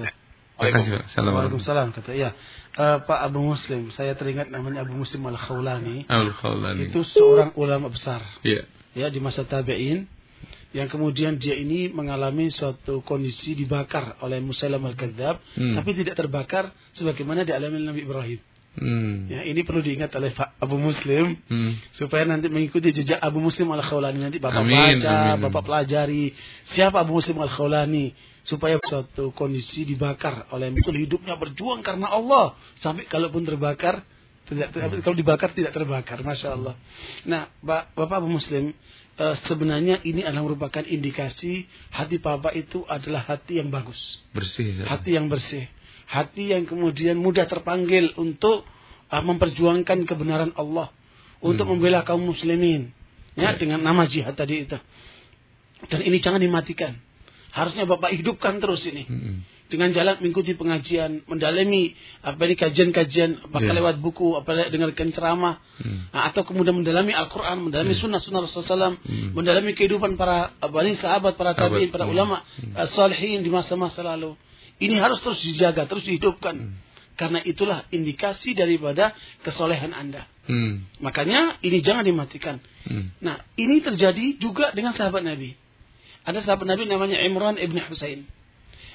Pak. Assalamualaikum. Waalaikumsalam kata ya. Eh, Pak Abu Muslim, saya teringat namanya Abu Muslim Al Khawlani. Al-Khawlani. Itu seorang ulama besar Iya. ya di masa tabi'in yang kemudian dia ini mengalami suatu kondisi dibakar oleh Musailam al-Kadzab Hmm. tapi tidak terbakar sebagaimana dialami Nabi Ibrahim. Hmm. Ya, ini perlu diingat oleh Pak Abu Muslim Hmm. supaya nanti mengikuti jejak Abu Muslim al-Khawlani nanti Bapak Amin, baca, amin. Bapak pelajari siapa Abu Muslim al-Khawlani supaya suatu kondisi dibakar oleh betul hidupnya berjuang karena Allah sampai kalaupun terbakar Tidak, tidak- kalau dibakar tidak terbakar, masya Allah. Nah, Ba- bapak Abu Muslim, eh, sebenarnya ini adalah merupakan indikasi hati papa itu adalah hati yang bagus, Bersih. Ustaz. hati yang bersih, hati yang kemudian mudah terpanggil untuk ah, memperjuangkan kebenaran Allah, untuk Hmm. membela kaum muslimin, ya Ya. dengan nama jihad tadi itu. Dan ini jangan dimatikan. Harusnya bapak hidupkan terus ini Mm-mm. dengan jalan mengikuti pengajian, mendalami apa ini kajian-kajian, apakah Ya. lewat buku, apa dengarkan ceramah, Hmm. Nah, atau kemudian mendalami Al-Quran, mendalami sunnah-sunnah Rasulullah SAW, Hmm. mendalami kehidupan para apa ini sahabat, para tabiin, para Hmm. ulama, uh, salihin di masa-masa lalu. Ini harus terus dijaga, terus dihidupkan. Hmm. Karena itulah indikasi daripada kesolehan Anda. Hmm. Makanya ini jangan dimatikan. Hmm. Nah, ini terjadi juga dengan sahabat Nabi. Ada sahabat Nabi namanya Imran ibn Husain.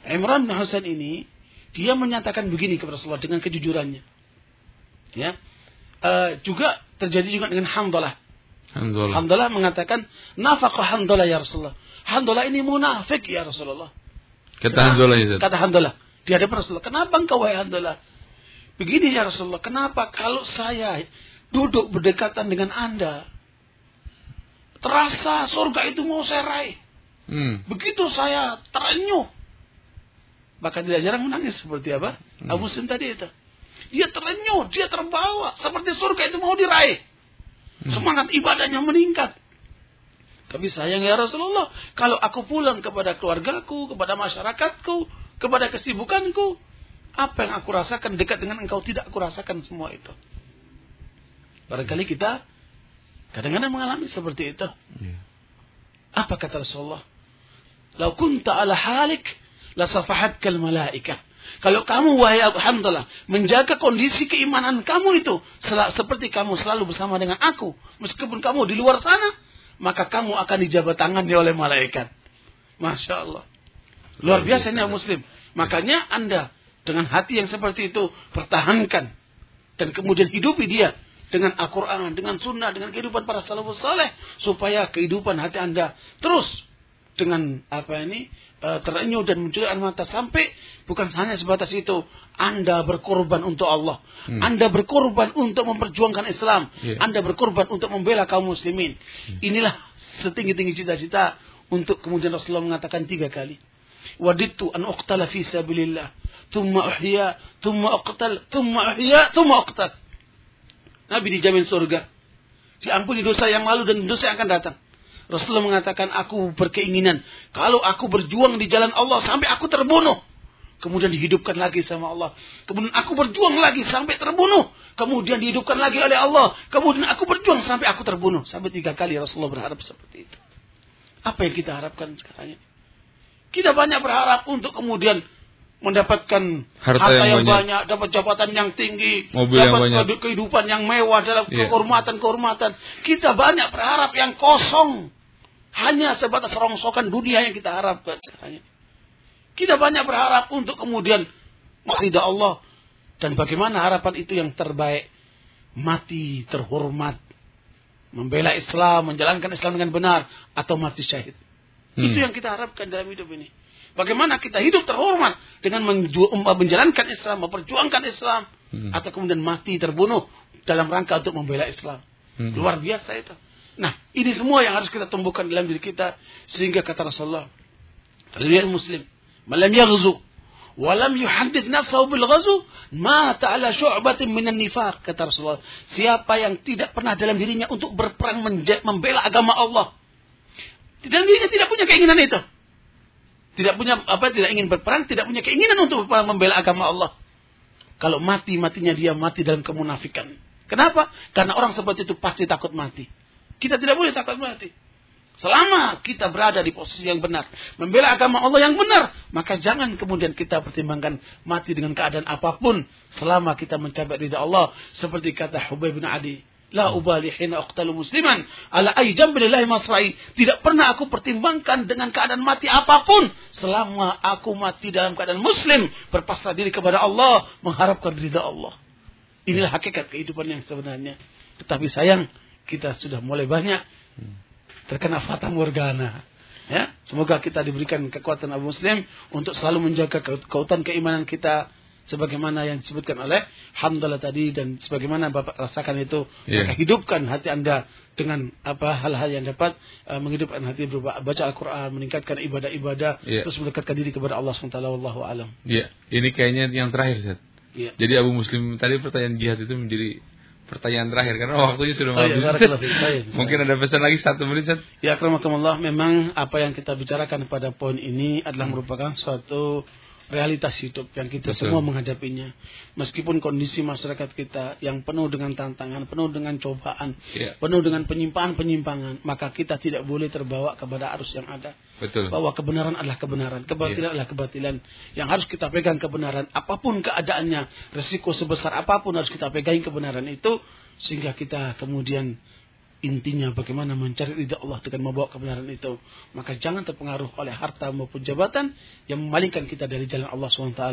Imran bin Husain ini dia menyatakan begini kepada Rasulullah dengan kejujurannya. Ya. Eh, juga terjadi juga dengan Hamdalah. Alhamdulillah. Hamdalah mengatakan, "Nafaqah Hamdalah ya Rasulullah." Hamdalah ini munafik ya Rasulullah. Kata ya, Ustaz. Kata Hamdalah di hadapan Rasulullah, "Kenapa engkau wahai Hamdalah?" Begini ya Rasulullah, "Kenapa kalau saya duduk berdekatan dengan Anda, terasa surga itu mau saya raih. Hmm. Begitu saya terenyuh. Bahkan tidak jarang menangis seperti apa? Hmm. Abu Muslim tadi itu. Dia terenyuh, dia terbawa. Seperti surga itu mau diraih. Hmm. Semangat ibadahnya meningkat. Tapi sayang ya Rasulullah, kalau aku pulang kepada keluargaku, kepada masyarakatku, kepada kesibukanku, apa yang aku rasakan dekat dengan engkau tidak aku rasakan semua itu. Barangkali kita kadang-kadang mengalami seperti itu. Ya. Apa kata Rasulullah? Lau kunta ala halik, la safahatkal malaikah. Kalau kamu wahai Alhamdulillah menjaga kondisi keimanan kamu itu sel- seperti kamu selalu bersama dengan aku, meskipun kamu di luar sana, maka kamu akan dijabat tangani oleh malaikat. Masya Allah. Luar biasa ini Muslim. Makanya Anda dengan hati yang seperti itu pertahankan dan kemudian hidupi dia dengan Al-Quran, dengan Sunnah, dengan kehidupan para salafus saleh supaya kehidupan hati Anda terus dengan apa ini eh, terenyuh dan muncul air mata sampai bukan hanya sebatas itu Anda berkorban untuk Allah, Hmm. Anda berkorban untuk memperjuangkan Islam, Iya. Anda berkorban untuk membela kaum muslimin. Inilah setinggi-tinggi cita-cita untuk kemudian Rasulullah mengatakan tiga kali. Wadittu an uqtala fi sabilillah, thumma uhya, thumma uqtal, thumma uhya, thumma uqtal. Nabi dijamin surga. Diampuni dosa yang lalu dan dosa yang akan datang. Rasulullah mengatakan, aku berkeinginan. Kalau aku berjuang di jalan Allah sampai aku terbunuh. Kemudian dihidupkan lagi sama Allah. Kemudian aku berjuang lagi sampai terbunuh. Kemudian dihidupkan lagi oleh Allah. Kemudian aku berjuang sampai aku terbunuh. Sampai tiga kali Rasulullah berharap seperti itu. Apa yang kita harapkan sekarang ini? Kita banyak berharap untuk kemudian mendapatkan Harta yang yang, banyak. banyak, dapat jabatan yang tinggi, Mobil yang dapat banyak. kehidu- kehidupan yang mewah dalam Iya. kehormatan-kehormatan. Kita banyak berharap yang kosong. Hanya sebatas rongsokan dunia yang kita harapkan. Hanya. Kita banyak berharap untuk kemudian ridha Allah. Dan bagaimana harapan itu yang terbaik? Mati terhormat. Membela Islam, menjalankan Islam dengan benar. Atau mati syahid. Hmm. Itu yang kita harapkan dalam hidup ini. Bagaimana kita hidup terhormat dengan menju- menjalankan Islam, memperjuangkan Islam, Hmm. atau kemudian mati terbunuh dalam rangka untuk membela Islam. Hmm. Luar biasa itu. Nah, ini semua yang harus kita tumbuhkan dalam diri kita sehingga kata Rasulullah, riwayat Muslim, "Malam yaghzu wa lam yuhaddith nafsahu bil ghazu, mata ala syu'batin minan nifaq," kata Rasulullah. Siapa yang tidak pernah dalam dirinya untuk berperang membela agama Allah, dalam dirinya tidak punya keinginan itu. Tidak punya apa tidak ingin berperang, tidak punya keinginan untuk membela agama Allah. Kalau mati, matinya dia mati dalam kemunafikan. Kenapa? Karena orang seperti itu pasti takut mati. Kita tidak boleh takut mati. Selama kita berada di posisi yang benar, membela agama Allah yang benar, maka jangan kemudian kita pertimbangkan mati dengan keadaan apa pun selama kita mencapai ridha Allah seperti kata Hubay bin Adi. La ubali hina uqtalu musliman ala ay jambillahi masra'i. Tidak pernah aku pertimbangkan dengan keadaan mati apa pun selama aku mati dalam keadaan muslim, berpasrah diri kepada Allah, mengharapkan ridha Allah. Inilah hakikat kehidupan yang sebenarnya. Tetapi sayang, kita sudah mulai banyak terkena fata morgana. Ya, semoga kita diberikan kekuatan Abu Muslim untuk selalu menjaga ke- keutuhan keimanan kita sebagaimana yang disebutkan oleh Hamdalah tadi dan sebagaimana Bapak rasakan itu Iya. maka hidupkan hati Anda dengan apa hal-hal yang dapat uh, menghidupkan hati berupa baca Al-Qur'an, meningkatkan ibadah-ibadah, Iya. terus mendekatkan diri kepada Allah SWT wallahu alam. Ya, ini kayaknya yang terakhir, Ustaz. Iya. Jadi Abu Muslim tadi pertanyaan jihad itu menjadi pertanyaan terakhir karena waktunya sudah Oh, iya, habis. Baik. Mungkin ada pesan lagi satu menit, Ustaz. Ya akramakumullah memang apa yang kita bicarakan pada poin ini adalah Hmm. merupakan suatu realitas hidup yang kita Betul. semua menghadapinya. Meskipun kondisi masyarakat kita yang penuh dengan tantangan, penuh dengan cobaan, Iya. penuh dengan penyimpangan-penyimpangan, maka kita tidak boleh terbawa kepada arus yang ada. Betul. Bahwa kebenaran adalah kebenaran, kebatilan adalah kebatilan. Yang harus kita pegang kebenaran, apa pun keadaannya, resiko sebesar apa pun harus kita pegang kebenaran itu sehingga kita kemudian intinya bagaimana mencari ridha Allah dengan membawa kebenaran itu. Maka jangan terpengaruh oleh harta maupun jabatan yang memalingkan kita dari jalan Allah SWT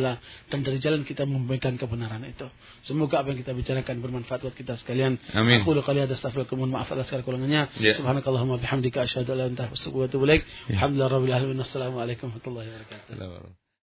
dan dari jalan kita memegang kebenaran itu. Semoga apa yang kita bicarakan bermanfaat buat kita sekalian. Amin. Aku qali hadza astaghfirukum wa maaf atas segala kekurangannya. Ya. Subhanakallahumma bihamdika asyhadu an la ilaha illa anta astaghfiruka wa atubu ilaik. Ya. Alhamdulillah rabbil alamin. Assalamualaikum warahmatullahi wabarakatuh.